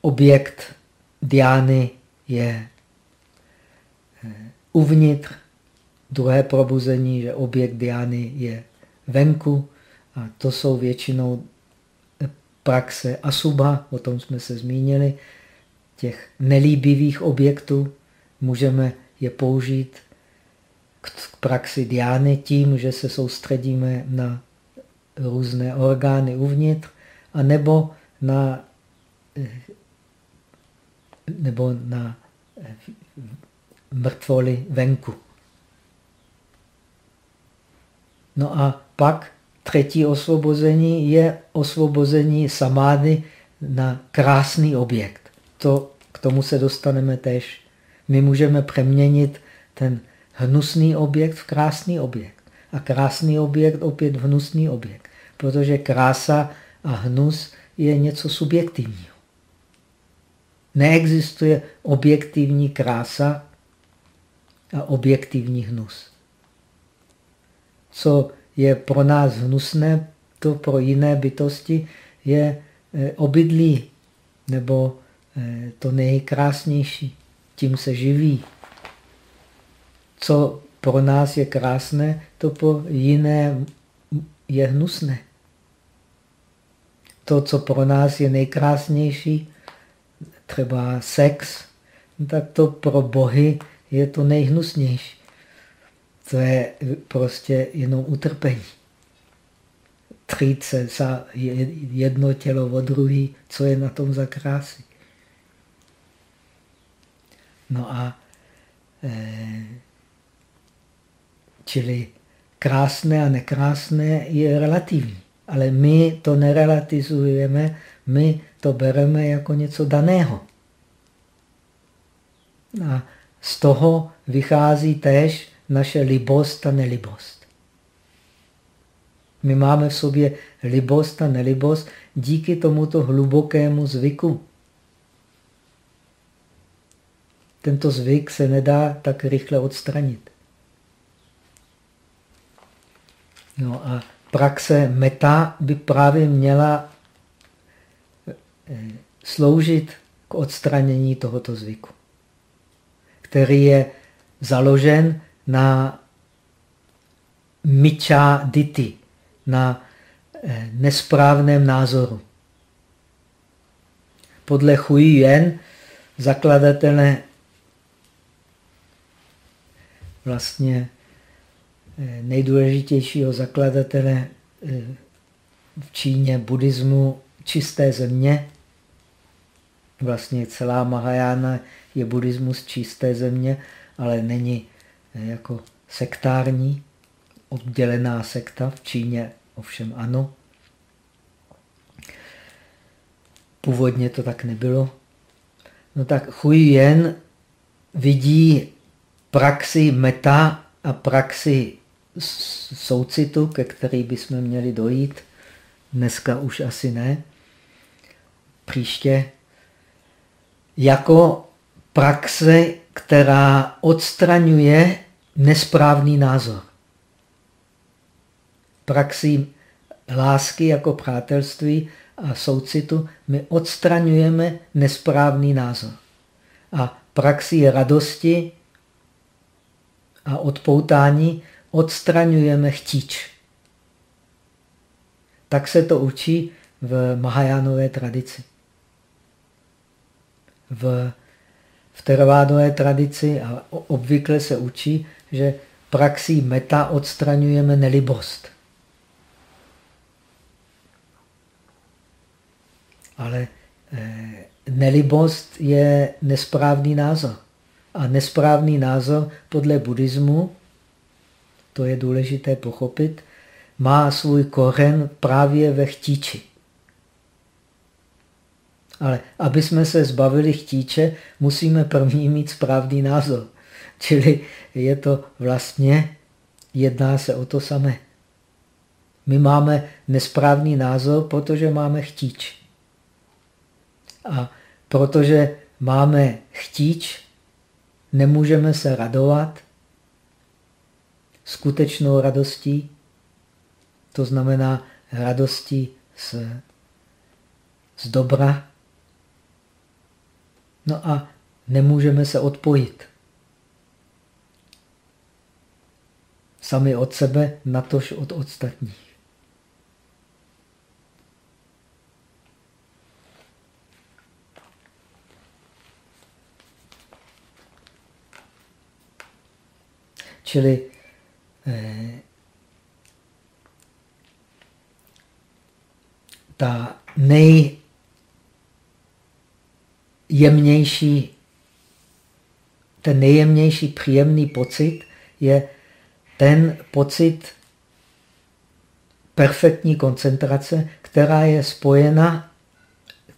Speaker 1: objekt diány je eh, uvnitř, druhé probuzení, že objekt diány je venku, a to jsou většinou praxe asubha, o tom jsme se zmínili, těch nelíbivých objektů. Můžeme je použít k praxi diány tím, že se soustředíme na různé orgány uvnitř, anebo na, nebo na mrtvoly venku. No a pak třetí osvobození je osvobození samády na krásný objekt. To, k tomu se dostaneme tež. My můžeme přeměnit ten hnusný objekt v krásný objekt. A krásný objekt opět v hnusný objekt. Protože krása a hnus je něco subjektivního. Neexistuje objektivní krása a objektivní hnus. Co je pro nás hnusné, to pro jiné bytosti je eh, obydlí nebo eh, to nejkrásnější. Tím se živí. Co pro nás je krásné, to pro jiné je hnusné. To, co pro nás je nejkrásnější, třeba sex, tak to pro bohy je to nejhnusnější. To je prostě jenom utrpení. Třít se za jedno tělo od druhý, co je na tom za krásy. No a e, čili krásné a nekrásné je relativní. Ale my to nerelativizujeme, my to bereme jako něco daného. A z toho vychází též naše libost a nelibost. My máme v sobě libost a nelibost díky tomuto hlubokému zvyku. Tento zvyk se nedá tak rychle odstranit. No a praxe meta by právě měla eh, sloužit k odstranění tohoto zvyku, který je založen na micha diti, na eh, nesprávném názoru. Podle Hui Yen, zakladatele vlastně nejdůležitějšího zakladatele eh, v Číně buddhismu čisté země. Vlastně celá Mahajana je buddhismus čisté země, ale není jako sektární, oddělená sekta v Číně, ovšem ano. Původně to tak nebylo. No tak Hui Yen vidí praxi meta a praxi soucitu, ke který bychom měli dojít. Dneska už asi ne. Příště. Jako praxe, která odstraňuje nesprávný názor. Praxí lásky jako přátelství a soucitu my odstraňujeme nesprávný názor. A praxí radosti a odpoutání odstraňujeme chtíč. Tak se to učí v Mahajánové tradici. V, v teravádové tradici a obvykle se učí, že praxí meta odstraňujeme nelibost. Ale eh, nelibost je nesprávný názor. A nesprávný názor podle buddhismu, to je důležité pochopit, má svůj kořen právě ve chtíči. Ale aby jsme se zbavili chtíče, musíme první mít správný názor. Čili je to vlastně, jedná se o to samé. My máme nesprávný názor, protože máme chtíč. A protože máme chtíč, nemůžeme se radovat skutečnou radostí, to znamená radostí z, z dobra. No a nemůžeme se odpojit. Sami od sebe, natož od ostatních. Čili ta nejjemnější, ten nejjemnější příjemný pocit je ten pocit perfektní koncentrace, která je spojena,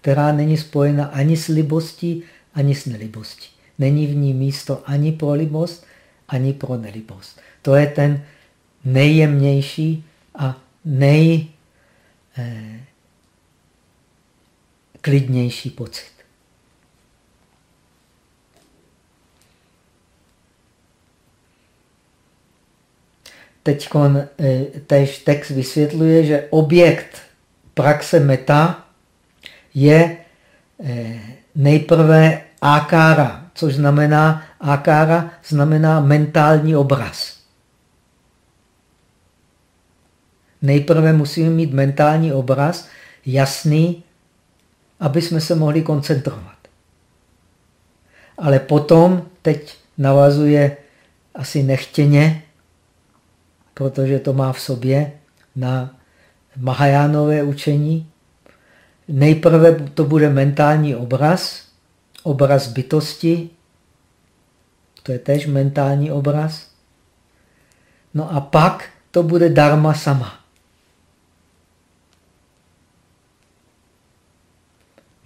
Speaker 1: která není spojena ani s libostí, ani s nelibostí. Není v ní místo ani pro libost, ani pro nelibost. To je ten nejjemnější a nejklidnější eh, pocit. Teď eh, tež text vysvětluje, že objekt praxe meta je eh, nejprve ákára, což znamená, ákára znamená mentální obraz. Nejprve musíme mít mentální obraz jasný, aby jsme se mohli koncentrovat. Ale potom, teď navazuje asi nechtěně, protože to má v sobě na Mahajánové učení. Nejprve to bude mentální obraz, obraz bytosti, to je tež mentální obraz. No a pak to bude dharma sama.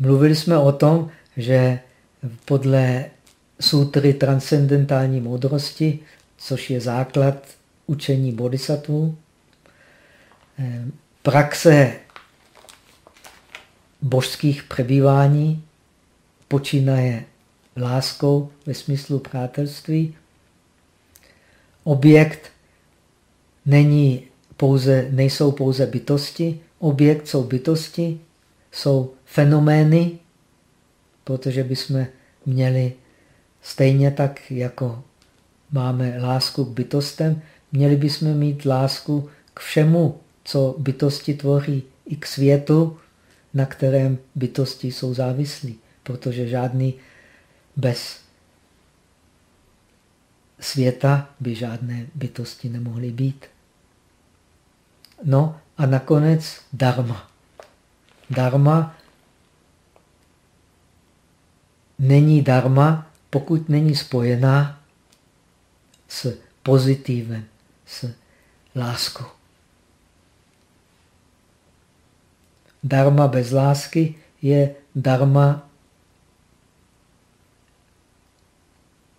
Speaker 1: Mluvili jsme o tom, že podle sutry transcendentální moudrosti, což je základ učení bodhisattvů, eh, praxe božských přebývání počínaje láskou ve smyslu přátelství. Objekt není pouze, nejsou pouze bytosti, objekt jsou bytosti, jsou fenomény, protože bychom měli stejně tak, jako máme lásku k bytostem, Měli bychom mít lásku k všemu, co bytosti tvoří, i k světu, na kterém bytosti jsou závislí, protože žádný bez světa by žádné bytosti nemohly být. No a nakonec dharma. Dharma není dharma, pokud není spojená s pozitivem s láskou. Dharma bez lásky je dharma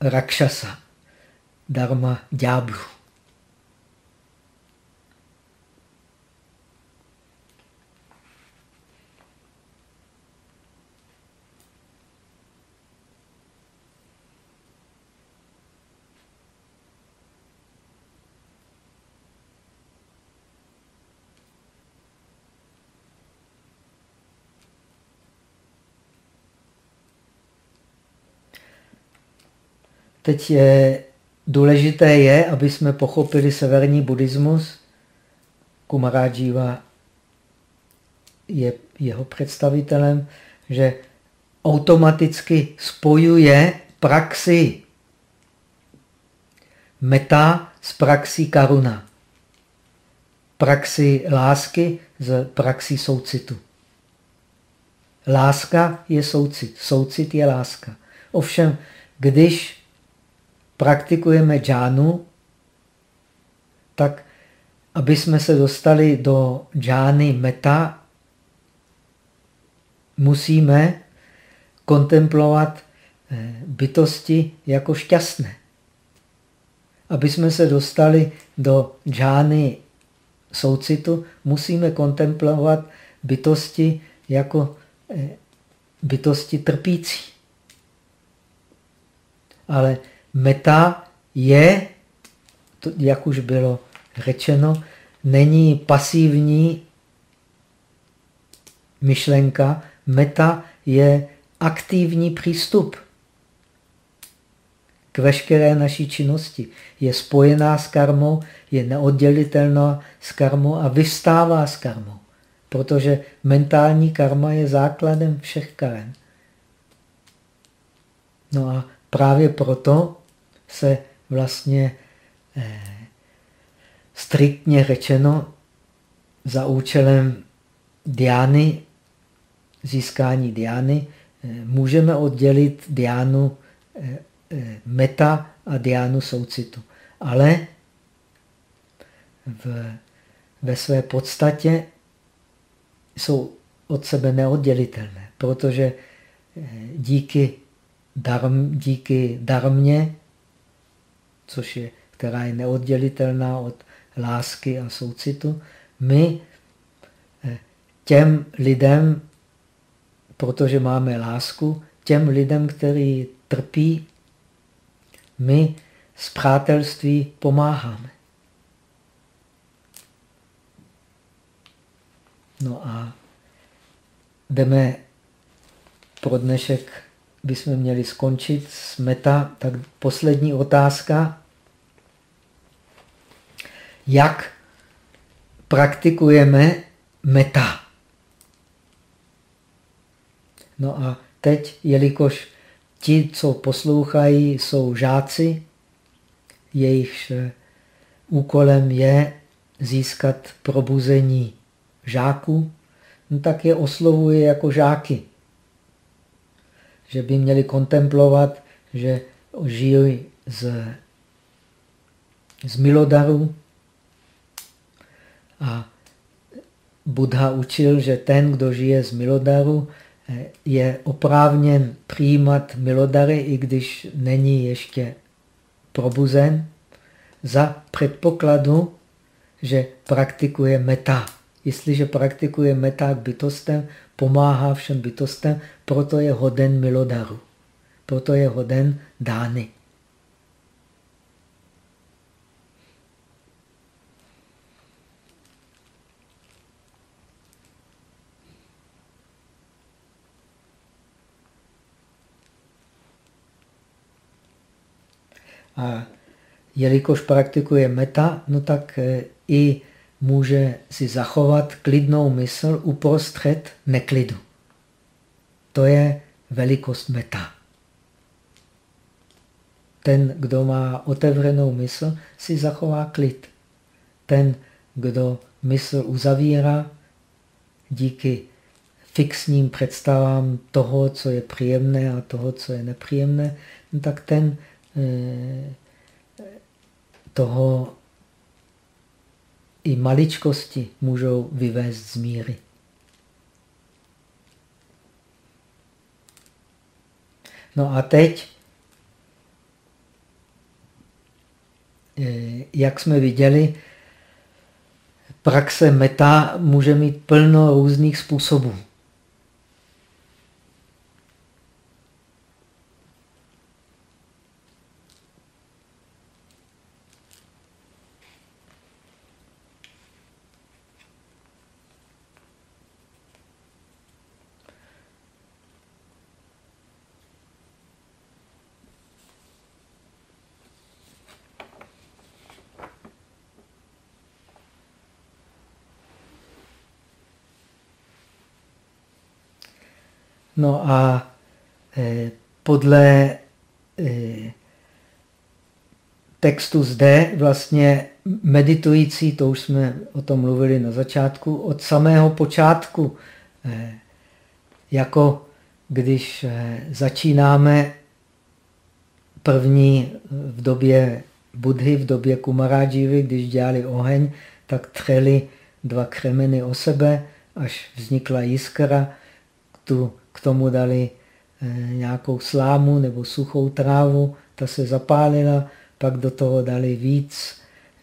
Speaker 1: rakšasa, dharma ďáblu. Teď je, důležité je, aby jsme pochopili severní buddhismus. Kumarajiva je jeho představitelem, že automaticky spojuje praxi meta s praxí karuna. Praxi lásky s praxí soucitu. Láska je soucit, soucit je láska. Ovšem, když praktikujeme džánu, tak aby jsme se dostali do džány meta, musíme kontemplovat eh, bytosti jako šťastné. Aby jsme se dostali do džány soucitu, musíme kontemplovat bytosti jako eh, bytosti trpící. Ale Meta je, jak už bylo řečeno, není pasivní myšlenka. Meta je aktivní přístup k veškeré naší činnosti. Je spojená s karmou, je neoddělitelná s karmou a vystává s karmou. Protože mentální karma je základem všech karen. No a právě proto se vlastně eh, striktně řečeno za účelem diány, získání diány, eh, můžeme oddělit diánu eh, eh, meta a diánu soucitu. Ale v ve své podstatě jsou od sebe neoddělitelné, protože díky, darm, díky darmě, což je, která je neoddělitelná od lásky a soucitu, my eh, těm lidem, protože máme lásku, těm lidem, kteří trpí, my z přátelství pomáháme. No a jdeme pro dnešek, bychom měli skončit s meta. Tak poslední otázka. Jak praktikujeme meta? No a teď, jelikož ti, co poslouchají, jsou žáci, jejichž úkolem je získat probuzení žáků, no tak je oslovuje jako žáky. Že by měli kontemplovat, že žijí z, z milodaru a Buddha učil, že ten, kdo žije z milodaru, je oprávněn přijímat milodary, i když není ještě probuzen, za předpokladu, že praktikuje meta. Jestliže praktikuje meta k bytostem, pomáhá všem bytostem, proto je hoden milodaru. Proto je hoden dány. A jelikož praktikuje meta, no tak eh, i může si zachovat klidnou mysl uprostřed neklidu. To je velikost meta. Ten, kdo má otevřenou mysl, si zachová klid. Ten, kdo mysl uzavírá díky fixním představám toho, co je příjemné a toho, co je nepříjemné, tak ten eh, toho i maličkosti můžou vyvést z míry. No a teď, eh, jak jsme viděli, praxe meta může mít plno různých způsobů. No a eh, podle eh, textu zde vlastně meditující, to už jsme o tom mluvili na začátku, od samého počátku, eh, jako když začínáme první v době Budhy, v době Kumarajivy, když dělali oheň, tak třeli dva křemeny o sebe, až vznikla jiskra, tu k tomu dali eh, nějakou slámu nebo suchou trávu, ta se zapálila, pak do toho dali víc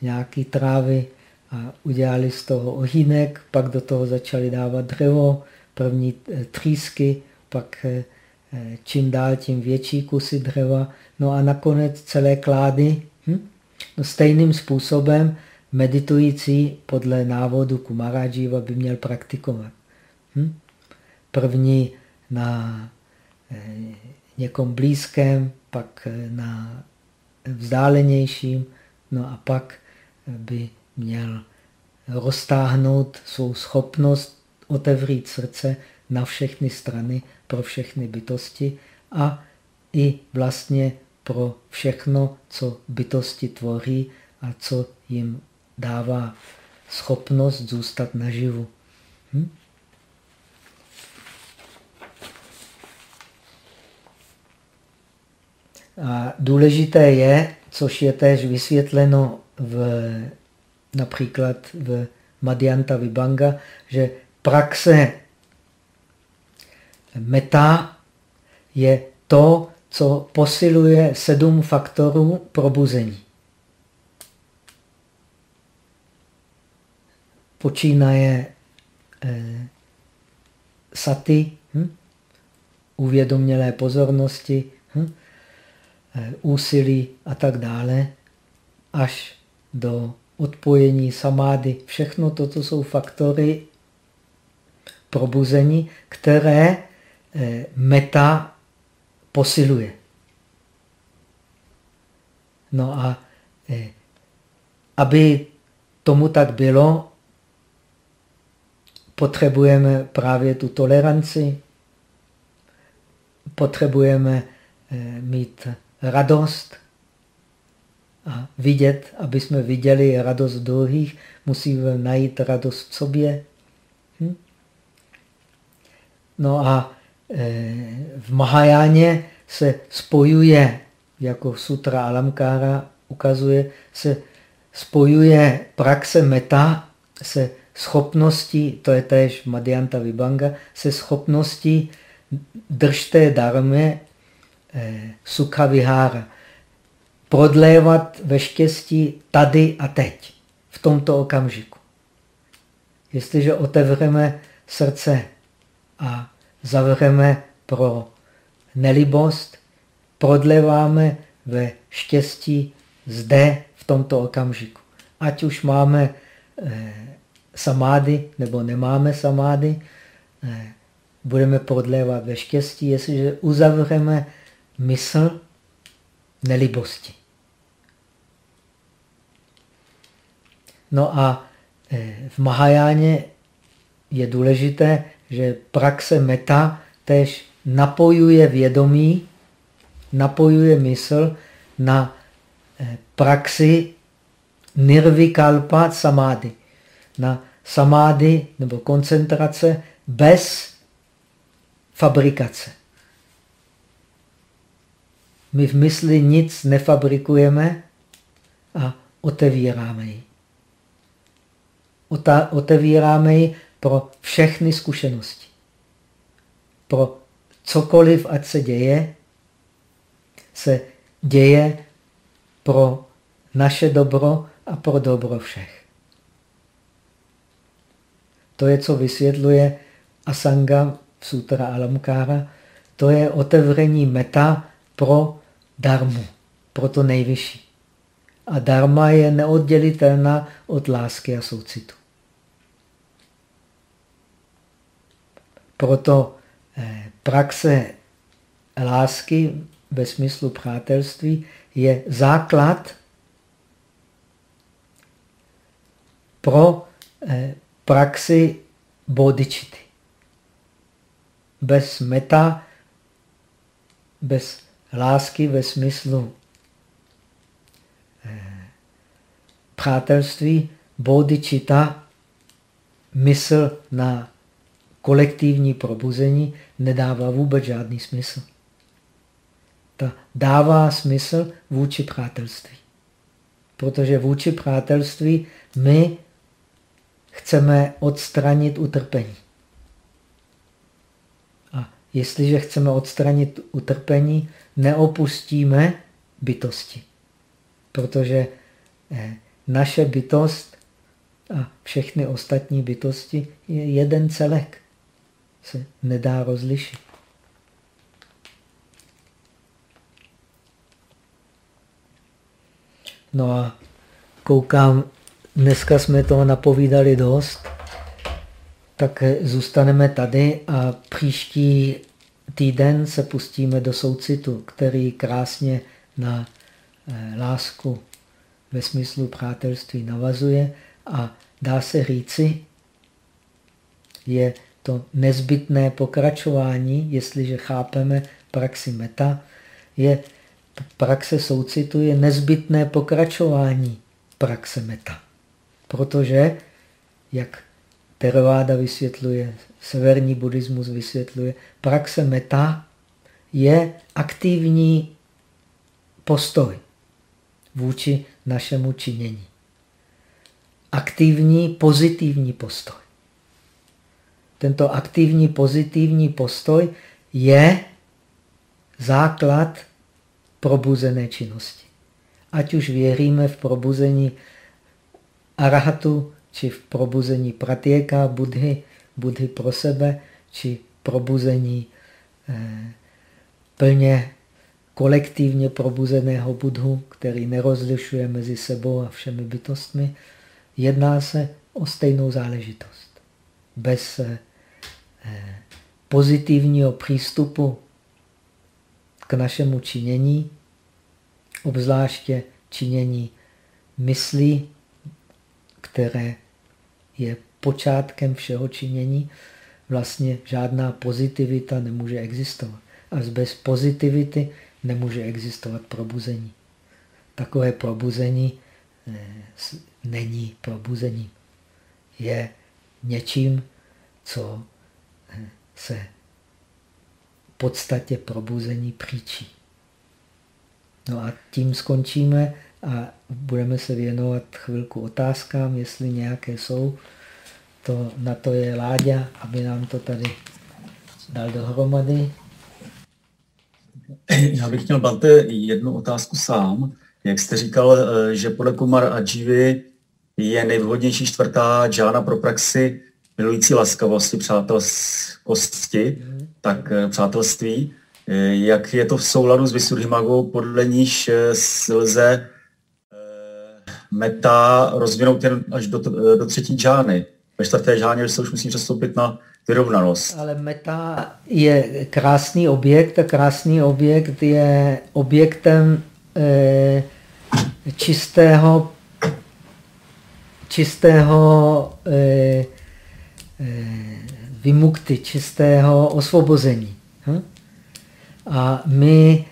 Speaker 1: nějaký trávy a udělali z toho ohýnek, pak do toho začali dávat dřevo, první eh, třísky, pak eh, čím dál tím větší kusy dřeva, no a nakonec celé klády. Hm? No stejným způsobem meditující podle návodu Kumarajiva by měl praktikovat. Hm? První na eh, někom blízkém, pak eh, na vzdálenějším, no a pak by měl roztáhnout svou schopnost otevřít srdce na všechny strany pro všechny bytosti a i vlastně pro všechno, co bytosti tvoří a co jim dává schopnost zůstat naživu. Hm? A důležité je, což je též vysvětleno v, například v Madhyanta Vibhanga, že praxe meta je to, co posiluje sedm faktorů probuzení. Počínaje eh, saty, hm? uvědomělé pozornosti, hm? Eh, úsilí a tak dále, až do odpojení samády. Všechno toto jsou faktory probuzení, které eh, meta posiluje. No a eh, aby tomu tak bylo, potřebujeme právě tu toleranci, potřebujeme mít radost a vidět, aby jsme viděli radost druhých, musíme najít radost v sobě. Hm? No a e, v Mahajáně se spojuje, jako Sutra Alamkára ukazuje, se spojuje praxe meta se schopností, to je též Madhyanta Vibhanga, se schopností držté darme eh, sukha vihára. Prodlévat ve štěstí tady a teď, v tomto okamžiku. Jestliže otevřeme srdce a zavřeme pro nelibost, prodléváme ve štěstí zde, v tomto okamžiku. Ať už máme eh, samády nebo nemáme samády, eh, budeme prodlévat ve štěstí, jestliže uzavřeme mysl nelibosti. No a eh, v Mahajáně je důležité, že praxe meta tež napojuje vědomí, napojuje mysl na eh, praxi nirvikalpa samády na samády nebo koncentrace bez fabrikace. My v mysli nic nefabrikujeme a otevíráme ji. Otevíráme ji pro všechny zkušenosti. Pro cokoliv, ať se děje, se děje pro naše dobro a pro dobro všech. To je, co vysvětluje Asanga v Sutra Alamkára. To je otevření meta pro darmu, pro to nejvyšší. A dharma je neoddělitelná od lásky a soucitu. Proto eh, praxe lásky ve smyslu přátelství je základ pro eh, praxi bodičity. Bez meta, bez lásky ve smyslu eh, přátelství, bodičita, mysl na kolektivní probuzení nedává vůbec žádný smysl. Ta dává smysl vůči přátelství. Protože vůči přátelství my chceme odstranit utrpení. A jestliže chceme odstranit utrpení, neopustíme bytosti. Protože eh, naše bytost a všechny ostatní bytosti je jeden celek. Se nedá rozlišit. No a koukám Dneska jsme toho napovídali dost, tak zůstaneme tady a příští týden se pustíme do soucitu, který krásně na eh, lásku ve smyslu přátelství navazuje a dá se říci, je to nezbytné pokračování, jestliže chápeme praxi meta, je praxe soucitu je nezbytné pokračování praxe meta. Protože, jak Theravada vysvětluje, severní buddhismus vysvětluje, praxe meta je aktivní postoj vůči našemu činění. aktivní pozitivní postoj. Tento aktivní pozitivní postoj je základ probuzené činnosti. Ať už věříme v probuzení arahatu, či v probuzení pratěka, budhy, budhy pro sebe, či probuzení eh, plně kolektivně probuzeného budhu, který nerozlišuje mezi sebou a všemi bytostmi, jedná se o stejnou záležitost. Bez eh, pozitivního přístupu k našemu činění, obzvláště činění myslí, které je počátkem všeho činění, vlastně žádná pozitivita nemůže existovat. A bez pozitivity nemůže existovat probuzení. Takové probuzení eh, není probuzení. Je něčím, co eh, se v podstatě probuzení příčí. No a tím skončíme a budeme se věnovat chvilku otázkám, jestli nějaké jsou. To, na to je Láďa, aby nám to tady dal dohromady.
Speaker 2: Já bych měl, Bante, jednu otázku sám. Jak jste říkal, eh, že podle Kumar a Jivy je nejvhodnější čtvrtá džána pro praxi milující laskavosti, přátelskosti, tak eh, přátelství. Eh, jak je to v souladu s Visuddhimagou, podle níž lze meta rozvinout jen až do, do třetí džány. Ve čtvrté džáně se už musí přestoupit na vyrovnanost.
Speaker 1: Ale meta je krásný objekt a krásný objekt je objektem eh, čistého, čistého eh, eh, vymukty, čistého osvobození. Hm? A my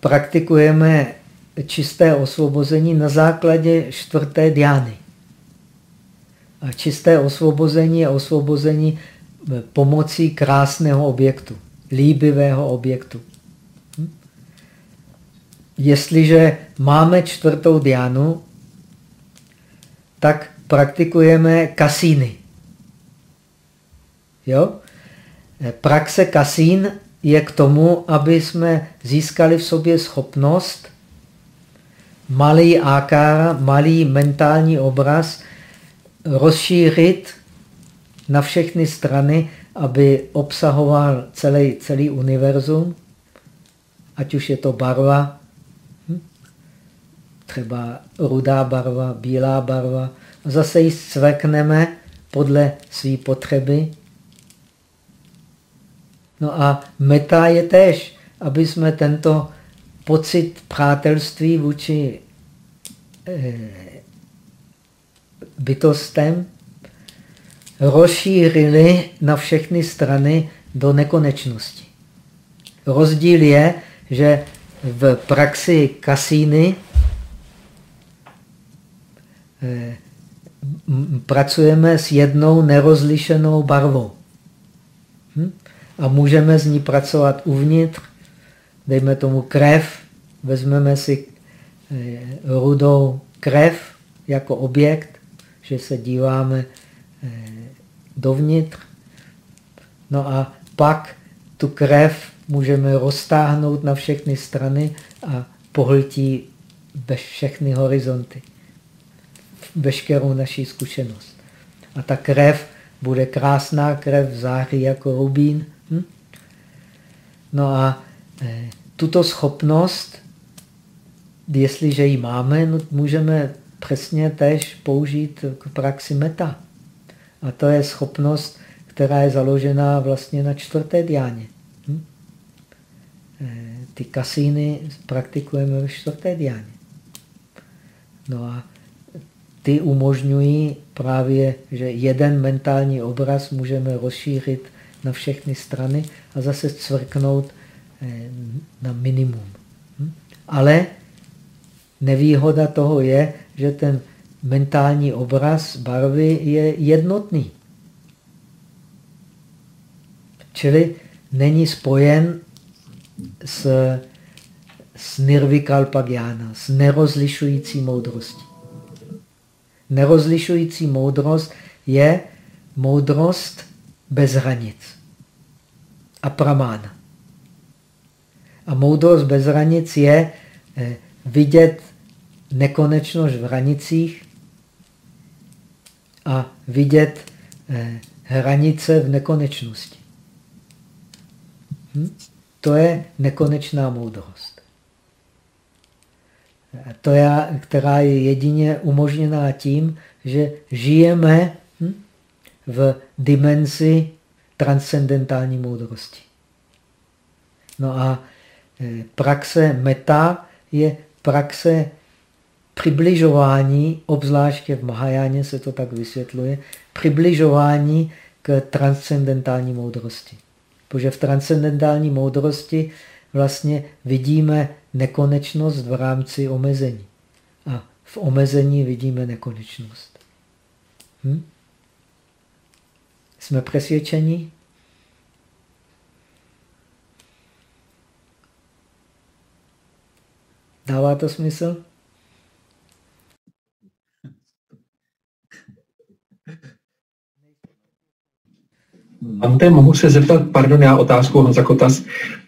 Speaker 1: praktikujeme čisté osvobození na základě čtvrté diány. A čisté osvobození je osvobození pomocí krásného objektu, líbivého objektu. Hm? Jestliže máme čtvrtou diánu, tak praktikujeme kasíny. Jo? Praxe kasín je k tomu, aby jsme získali v sobě schopnost malý ákára, malý mentální obraz rozšířit na všechny strany, aby obsahoval celý, celý univerzum, ať už je to barva, hm? třeba rudá barva, bílá barva, a zase ji svekneme podle své potřeby. No a meta je tež, aby jsme tento pocit přátelství vůči eh, bytostem rozšířili na všechny strany do nekonečnosti. Rozdíl je, že v praxi kasíny eh, pracujeme s jednou nerozlišenou barvou. Hm? A můžeme z ní pracovat uvnitř, dejme tomu krev, vezmeme si eh, rudou krev jako objekt, že se díváme eh, dovnitř. No a pak tu krev můžeme roztáhnout na všechny strany a pohltí bez všechny horizonty. Veškerou naší zkušenost. A ta krev bude krásná krev, září jako rubín. Hm? No a tuto schopnost, jestliže ji máme, no, můžeme přesně tež použít k praxi meta. A to je schopnost, která je založená vlastně na čtvrté diáně. Hm? Eh, ty kasíny praktikujeme ve čtvrté diáně. No a ty umožňují právě, že jeden mentální obraz můžeme rozšířit na všechny strany a zase cvrknout eh, na minimum. Hm? Ale nevýhoda toho je, že ten mentální obraz barvy je jednotný. Čili není spojen s, s nirvikalpagyana, s nerozlišující moudrostí. Nerozlišující moudrost je moudrost bez hranic a pramána. A moudrost bez hranic je eh, vidět nekonečnost v hranicích a vidět eh, hranice v nekonečnosti. Hm? To je nekonečná moudrost. To je, která je jedině umožněná tím, že žijeme hm, v dimenzi transcendentální moudrosti. No a praxe meta je praxe přibližování, obzvláště v Mahajáně se to tak vysvětluje, přibližování k transcendentální moudrosti. Protože v transcendentální moudrosti vlastně vidíme nekonečnost v rámci omezení. A v omezení vidíme nekonečnost. Hm? Jsme přesvědčeni? Dává to smysl?
Speaker 3: Ante, mohu se zeptat, pardon, já otázku Honza Kotas.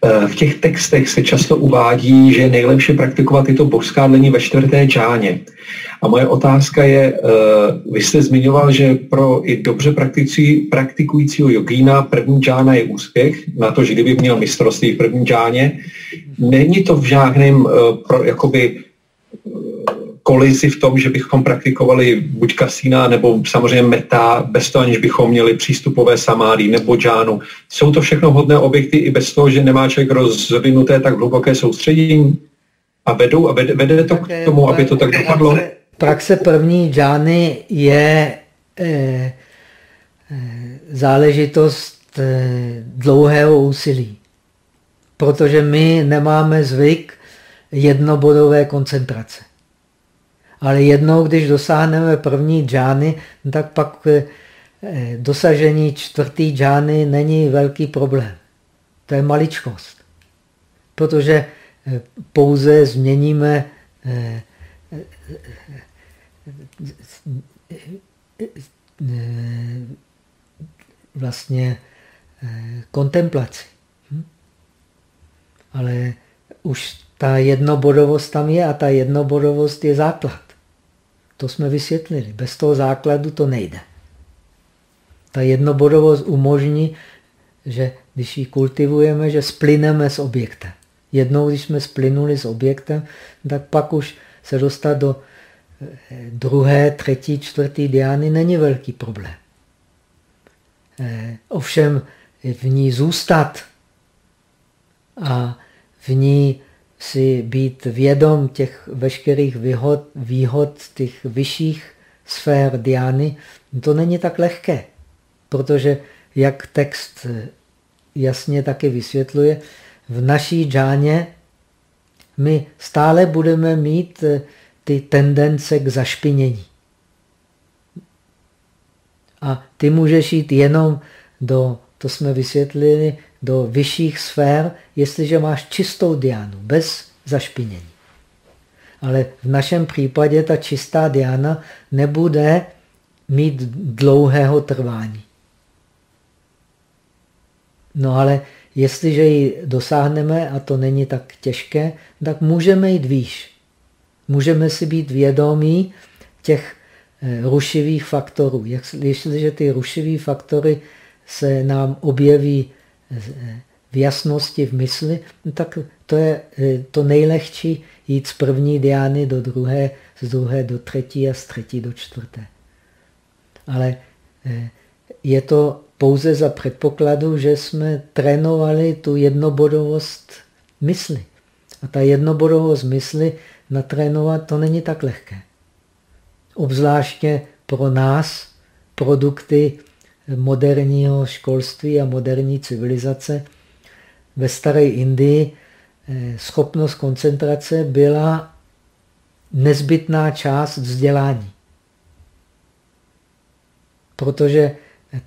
Speaker 3: Eh, v těch textech se často uvádí, že je nejlepší praktikovat tyto božskádlení ve čtvrté džáně. A moje otázka je, eh, vy jste zmiňoval, že pro i dobře praktikující, praktikujícího jogína první džána je úspěch, na to, že kdyby měl mistrovství v první džáně. Není to v žádném eh, jakoby kolizi v tom, že bychom praktikovali buď kasína nebo samozřejmě meta, bez toho, aniž bychom měli přístupové samády nebo džánu. Jsou to všechno hodné objekty i bez toho, že nemá člověk rozvinuté tak hluboké soustředění? A vedou a vede, vede to k tomu, aby to tak dopadlo?
Speaker 1: Praxe, první džány je eh, eh, záležitost eh, dlouhého úsilí. Protože my nemáme zvyk jednobodové koncentrace. Ale jednou, když dosáhneme první džány, tak pak eh, dosažení čtvrtý džány není velký problém. To je maličkost. Protože eh, pouze změníme eh, vlastně kontemplaci. Hm? Ale už ta jednobodovost tam je a ta jednobodovost je základ. To jsme vysvětlili. Bez toho základu to nejde. Ta jednobodovost umožní, že když ji kultivujeme, že splyneme s objektem. Jednou, když jsme splynuli s objektem, tak pak už se dostat do eh, druhé, třetí, čtvrtý diány není velký problém. Eh, ovšem v ní zůstat a v ní si být vědom těch veškerých výhod, výhod těch vyšších sfér diány, to není tak lehké, protože jak text jasně taky vysvětluje, v naší džáně my stále budeme mít eh, ty tendence k zašpinění. A ty můžeš jít jenom do, to jsme vysvětlili, do vyšších sfér, jestliže máš čistou diánu, bez zašpinění. Ale v našem případě ta čistá diána nebude mít dlouhého trvání. No ale jestliže ji dosáhneme, a to není tak těžké, tak můžeme jít výš. Můžeme si být vědomí těch eh, rušivých faktorů. Jestliže ty rušivé faktory se nám objeví v jasnosti v mysli, no tak to je eh, to nejlehčí jít z první diány do druhé, z druhé do třetí a z třetí do čtvrté. Ale eh, je to pouze za předpokladu, že jsme trénovali tu jednobodovost mysli. A ta jednobodovost mysli natrénovat, to není tak lehké. Obzvláště pro nás produkty moderního školství a moderní civilizace. Ve staré Indii eh, schopnost koncentrace byla nezbytná část vzdělání. Protože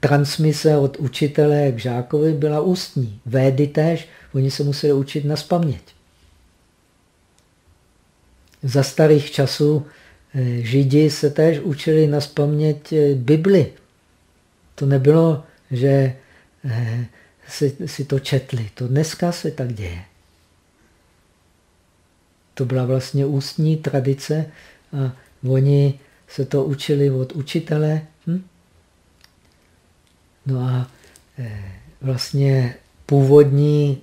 Speaker 1: transmise od učitele k žákovi byla ústní. Védy též, oni se museli učit na spaměť. Za starých časů eh, Židi se též učili na spaměť eh, Bibli. To nebylo, že si, si to četli. To dneska se tak děje. To byla vlastně ústní tradice a oni se to učili od učitele. Hm? No a vlastně původní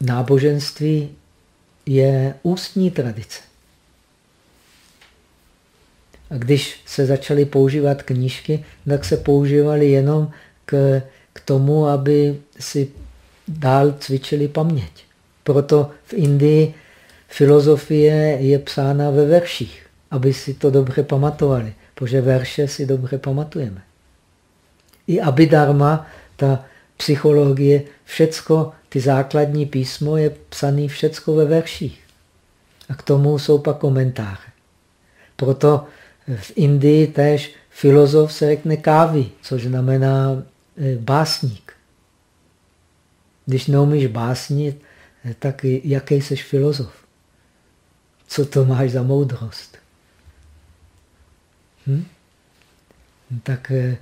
Speaker 1: náboženství je ústní tradice. A když se začaly používat knížky, tak se používaly jenom k, k tomu, aby si dál cvičili paměť. Proto v Indii filozofie je psána ve verších, aby si to dobře pamatovali, protože verše si dobře pamatujeme. I Abhidharma, ta psychologie, všecko, ty základní písmo je psané všecko ve verších. A k tomu jsou pak komentáře. Proto v Indii též filozof se řekne kávy, což znamená e, básník. Když neumíš básnit, e, tak jaký jsi filozof? Co to máš za moudrost? Hm? Tak eh,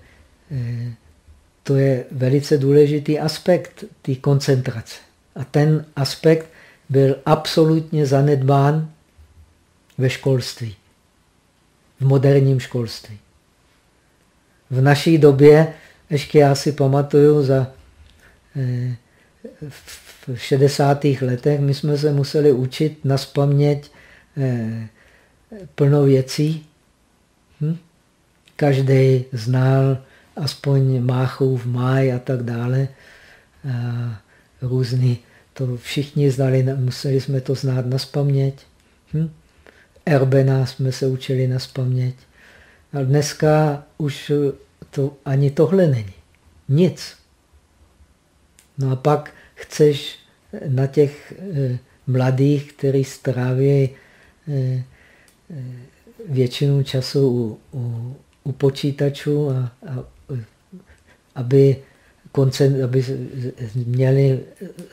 Speaker 1: to je velice důležitý aspekt té koncentrace. A ten aspekt byl absolutně zanedbán ve školství, v moderním školství. V naší době, ještě já si pamatuju, za eh, v 60. letech my jsme se museli učit na spaměť eh, plno věcí. Hm? Každý znal aspoň Máchův, Máj a tak dále. A různý, to všichni znali, museli jsme to znát na spaměť. Hm? Erbena jsme se učili na spaměť. A dneska už to ani tohle není. Nic. No a pak chceš na těch eh, mladých, kteří stráví eh, eh, většinu času u, u, u počítačů a, a aby, aby měli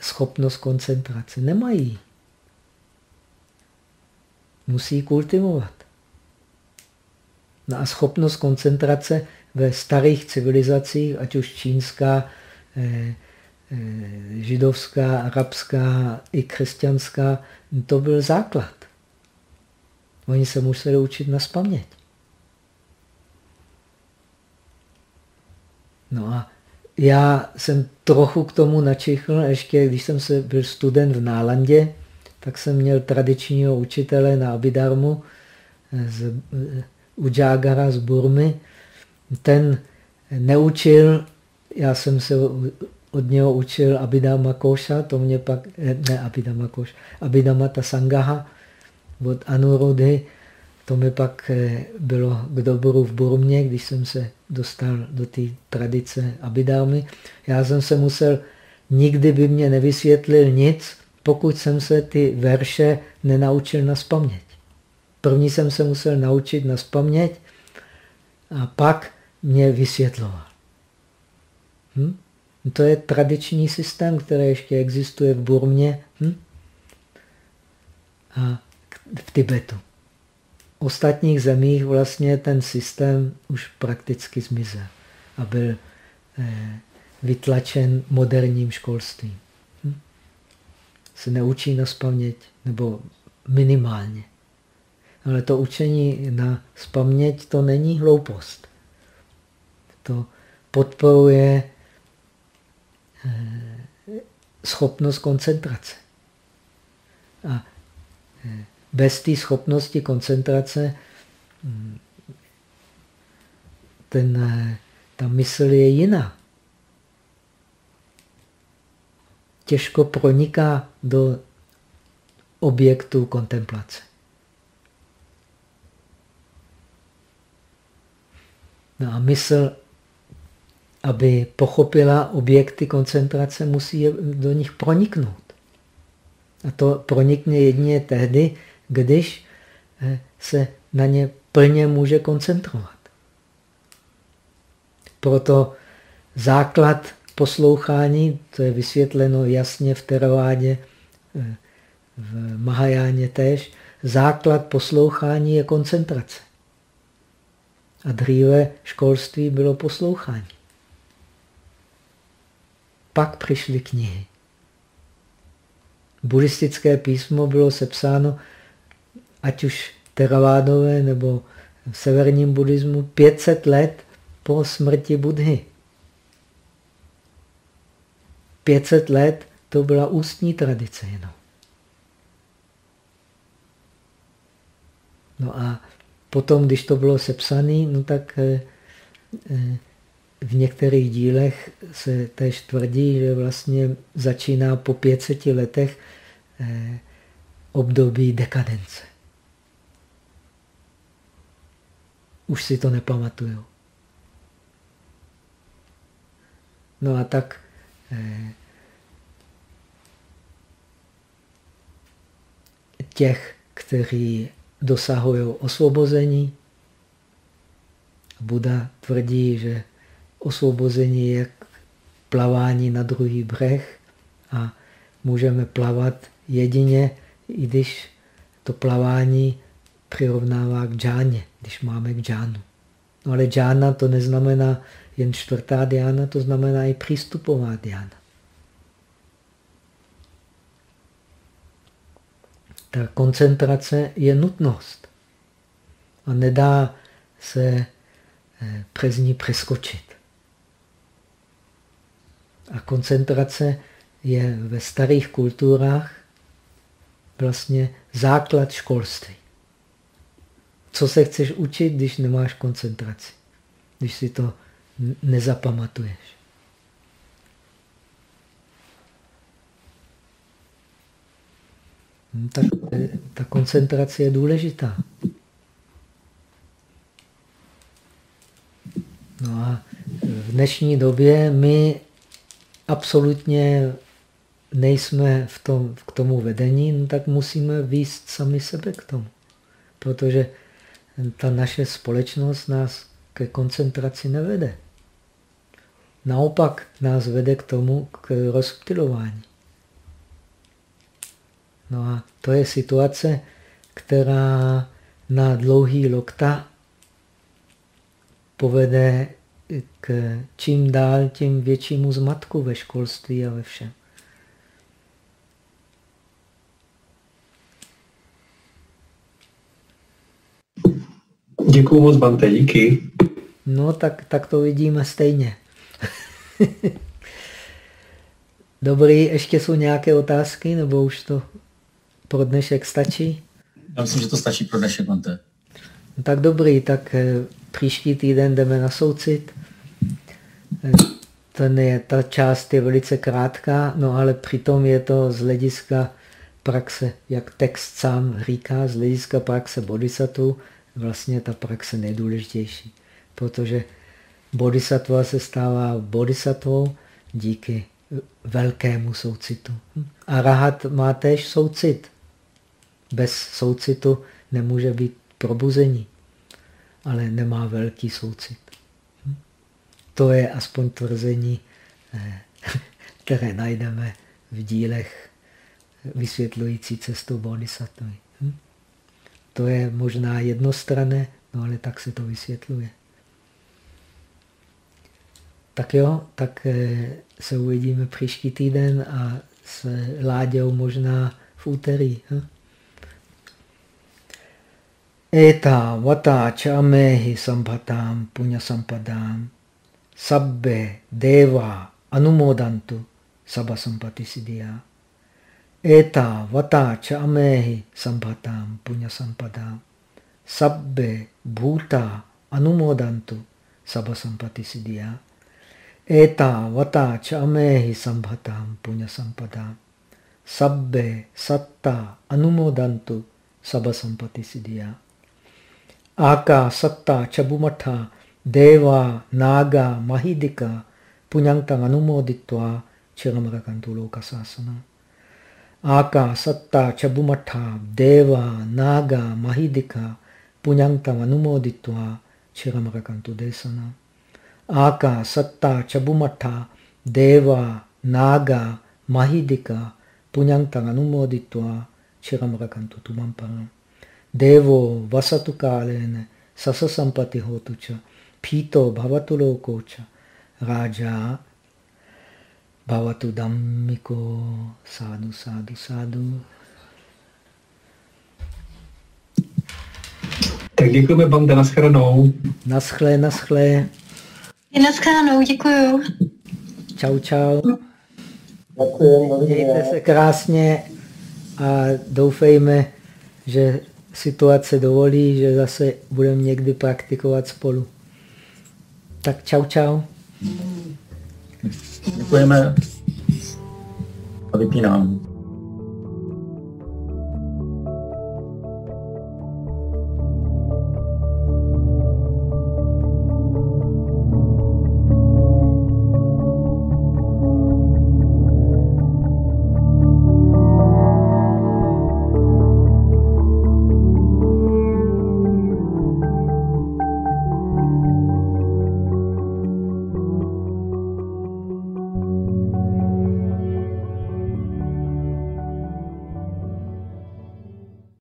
Speaker 1: schopnost koncentrace. Nemají. Musí kultivovat. No a schopnost koncentrace ve starých civilizacích, ať už čínská, eh, eh, židovská, arabská i křesťanská, to byl základ. Oni se museli učit na spaměť. No a já jsem trochu k tomu načichl, ještě když jsem se byl student v Nálandě, tak jsem měl tradičního učitele na Abhidharmu z Ujagara z Burmy. Ten neučil, já jsem se od něho učil Abhidharma Koša, to mě pak, ne Abhidharma Koša, Abhidharma Sangaha od Anuruddhy, to mi pak eh, bylo k dobru v Burmě, když jsem se dostal do té tradice Abidámy. Já jsem se musel, nikdy by mě nevysvětlil nic, pokud jsem se ty verše nenaučil na spaměť. První jsem se musel naučit na spaměť a pak mě vysvětloval. Hm? To je tradiční systém, který ještě existuje v Burmě hm? a v Tibetu ostatních zemích vlastně ten systém už prakticky zmizel a byl eh, vytlačen moderním školstvím. Hm? Se neučí na spaměť, nebo minimálně. Ale to učení na spaměť to není hloupost. To podporuje eh, schopnost koncentrace. A eh, bez té schopnosti koncentrace ten, ta mysl je jiná. Těžko proniká do objektu kontemplace. No a mysl, aby pochopila objekty koncentrace, musí do nich proniknout. A to pronikne jedině tehdy, když eh, se na ně plně může koncentrovat. Proto základ poslouchání, to je vysvětleno jasně v Teravádě, eh, v Mahajáně též, základ poslouchání je koncentrace. A dříve školství bylo poslouchání. Pak přišly knihy. Buddhistické písmo bylo sepsáno, ať už teravádové nebo v severním buddhismu, 500 let po smrti Budhy. 500 let to byla ústní tradice jenom. No a potom, když to bylo sepsané, no tak eh, eh, v některých dílech se tež tvrdí, že vlastně začíná po 500 letech eh, období dekadence. Už si to nepamatuju. No a tak těch, kteří dosahují osvobození. Buda tvrdí, že osvobození je plavání na druhý břeh a můžeme plavat jedině, i když to plavání přirovnává k džáně, když máme k džánu. No ale džána to neznamená jen čtvrtá diána, to znamená i přístupová diána. Ta koncentrace je nutnost a nedá se eh, přes ní přeskočit. A koncentrace je ve starých kulturách vlastně základ školství. Co se chceš učit, když nemáš koncentraci? Když si to nezapamatuješ. Tak ta koncentrace je důležitá. No a v dnešní době my absolutně nejsme v tom, k tomu vedení, no tak musíme výst sami sebe k tomu. Protože ta naše společnost nás ke koncentraci nevede. Naopak nás vede k tomu, k rozptilování. No a to je situace, která na dlouhý lokta povede k čím dál tím většímu zmatku ve školství a ve všem.
Speaker 3: Děkuju moc, Bante, díky.
Speaker 1: No, tak, tak to vidíme stejně. Dobrý, ještě jsou nějaké otázky, nebo už to pro dnešek stačí?
Speaker 2: Já myslím, že to stačí pro dnešek, Mante.
Speaker 1: No, tak dobrý, tak eh, příští týden jdeme na soucit. Eh, ten je, ta část je velice krátká, no ale přitom je to z hlediska praxe, jak text sám říká, z hlediska praxe bodhisattva, vlastně ta praxe nejdůležitější. Protože bodhisattva se stává bodhisattvou díky velkému soucitu. A rahat má též soucit. Bez soucitu nemůže být probuzení, ale nemá velký soucit. To je aspoň tvrzení, eh, které najdeme v dílech vysvětlující cestu bodhisattva. To je možná jednostrané, no ale tak se to vysvětluje. Tak jo, tak eh, se uvidíme příští týden a s Láďou možná v úterý. Hm? Eta vata chamehi sampatam punya sampadam sabbe deva anumodantu sabha sampati siddhya. Eta vata chamehi sampatam punya sampadam sabbe bhuta anumodantu sabha sampati siddhya. Eta vata chamehi sambhatam punya sampadam sabbe satta anumodantu sabha sampati siddhya. Aka, Satta, Chabumatha, Deva, Naga, Mahidika, Punyantang Anumoditva, Chiramarakantu Lokasasana. Aka, Satta, Chabumatha, Deva, Naga, Mahidika, Punyantang Anumoditva, Chiramarakantu Desana. Aka, Satta, Chabumatha, Deva, Naga, Mahidika, Punyantang Anumoditva, Chiramarakantu Tumamparam. Devo vasatu kalene Sasa sampati hotuča. Pito bhavatu lokoča. Raja bhavatu dhammiko. Sádu, sádu, sádu.
Speaker 3: Tak děkujeme, Banda, naschledanou.
Speaker 1: Naschle, naschle.
Speaker 4: Naschledanou, děkuju.
Speaker 1: Čau, čau.
Speaker 5: Děkujem,
Speaker 1: Mějte se krásně a doufejme, že situace dovolí, že zase budeme někdy praktikovat spolu. Tak čau, čau.
Speaker 2: Děkujeme a vypínám.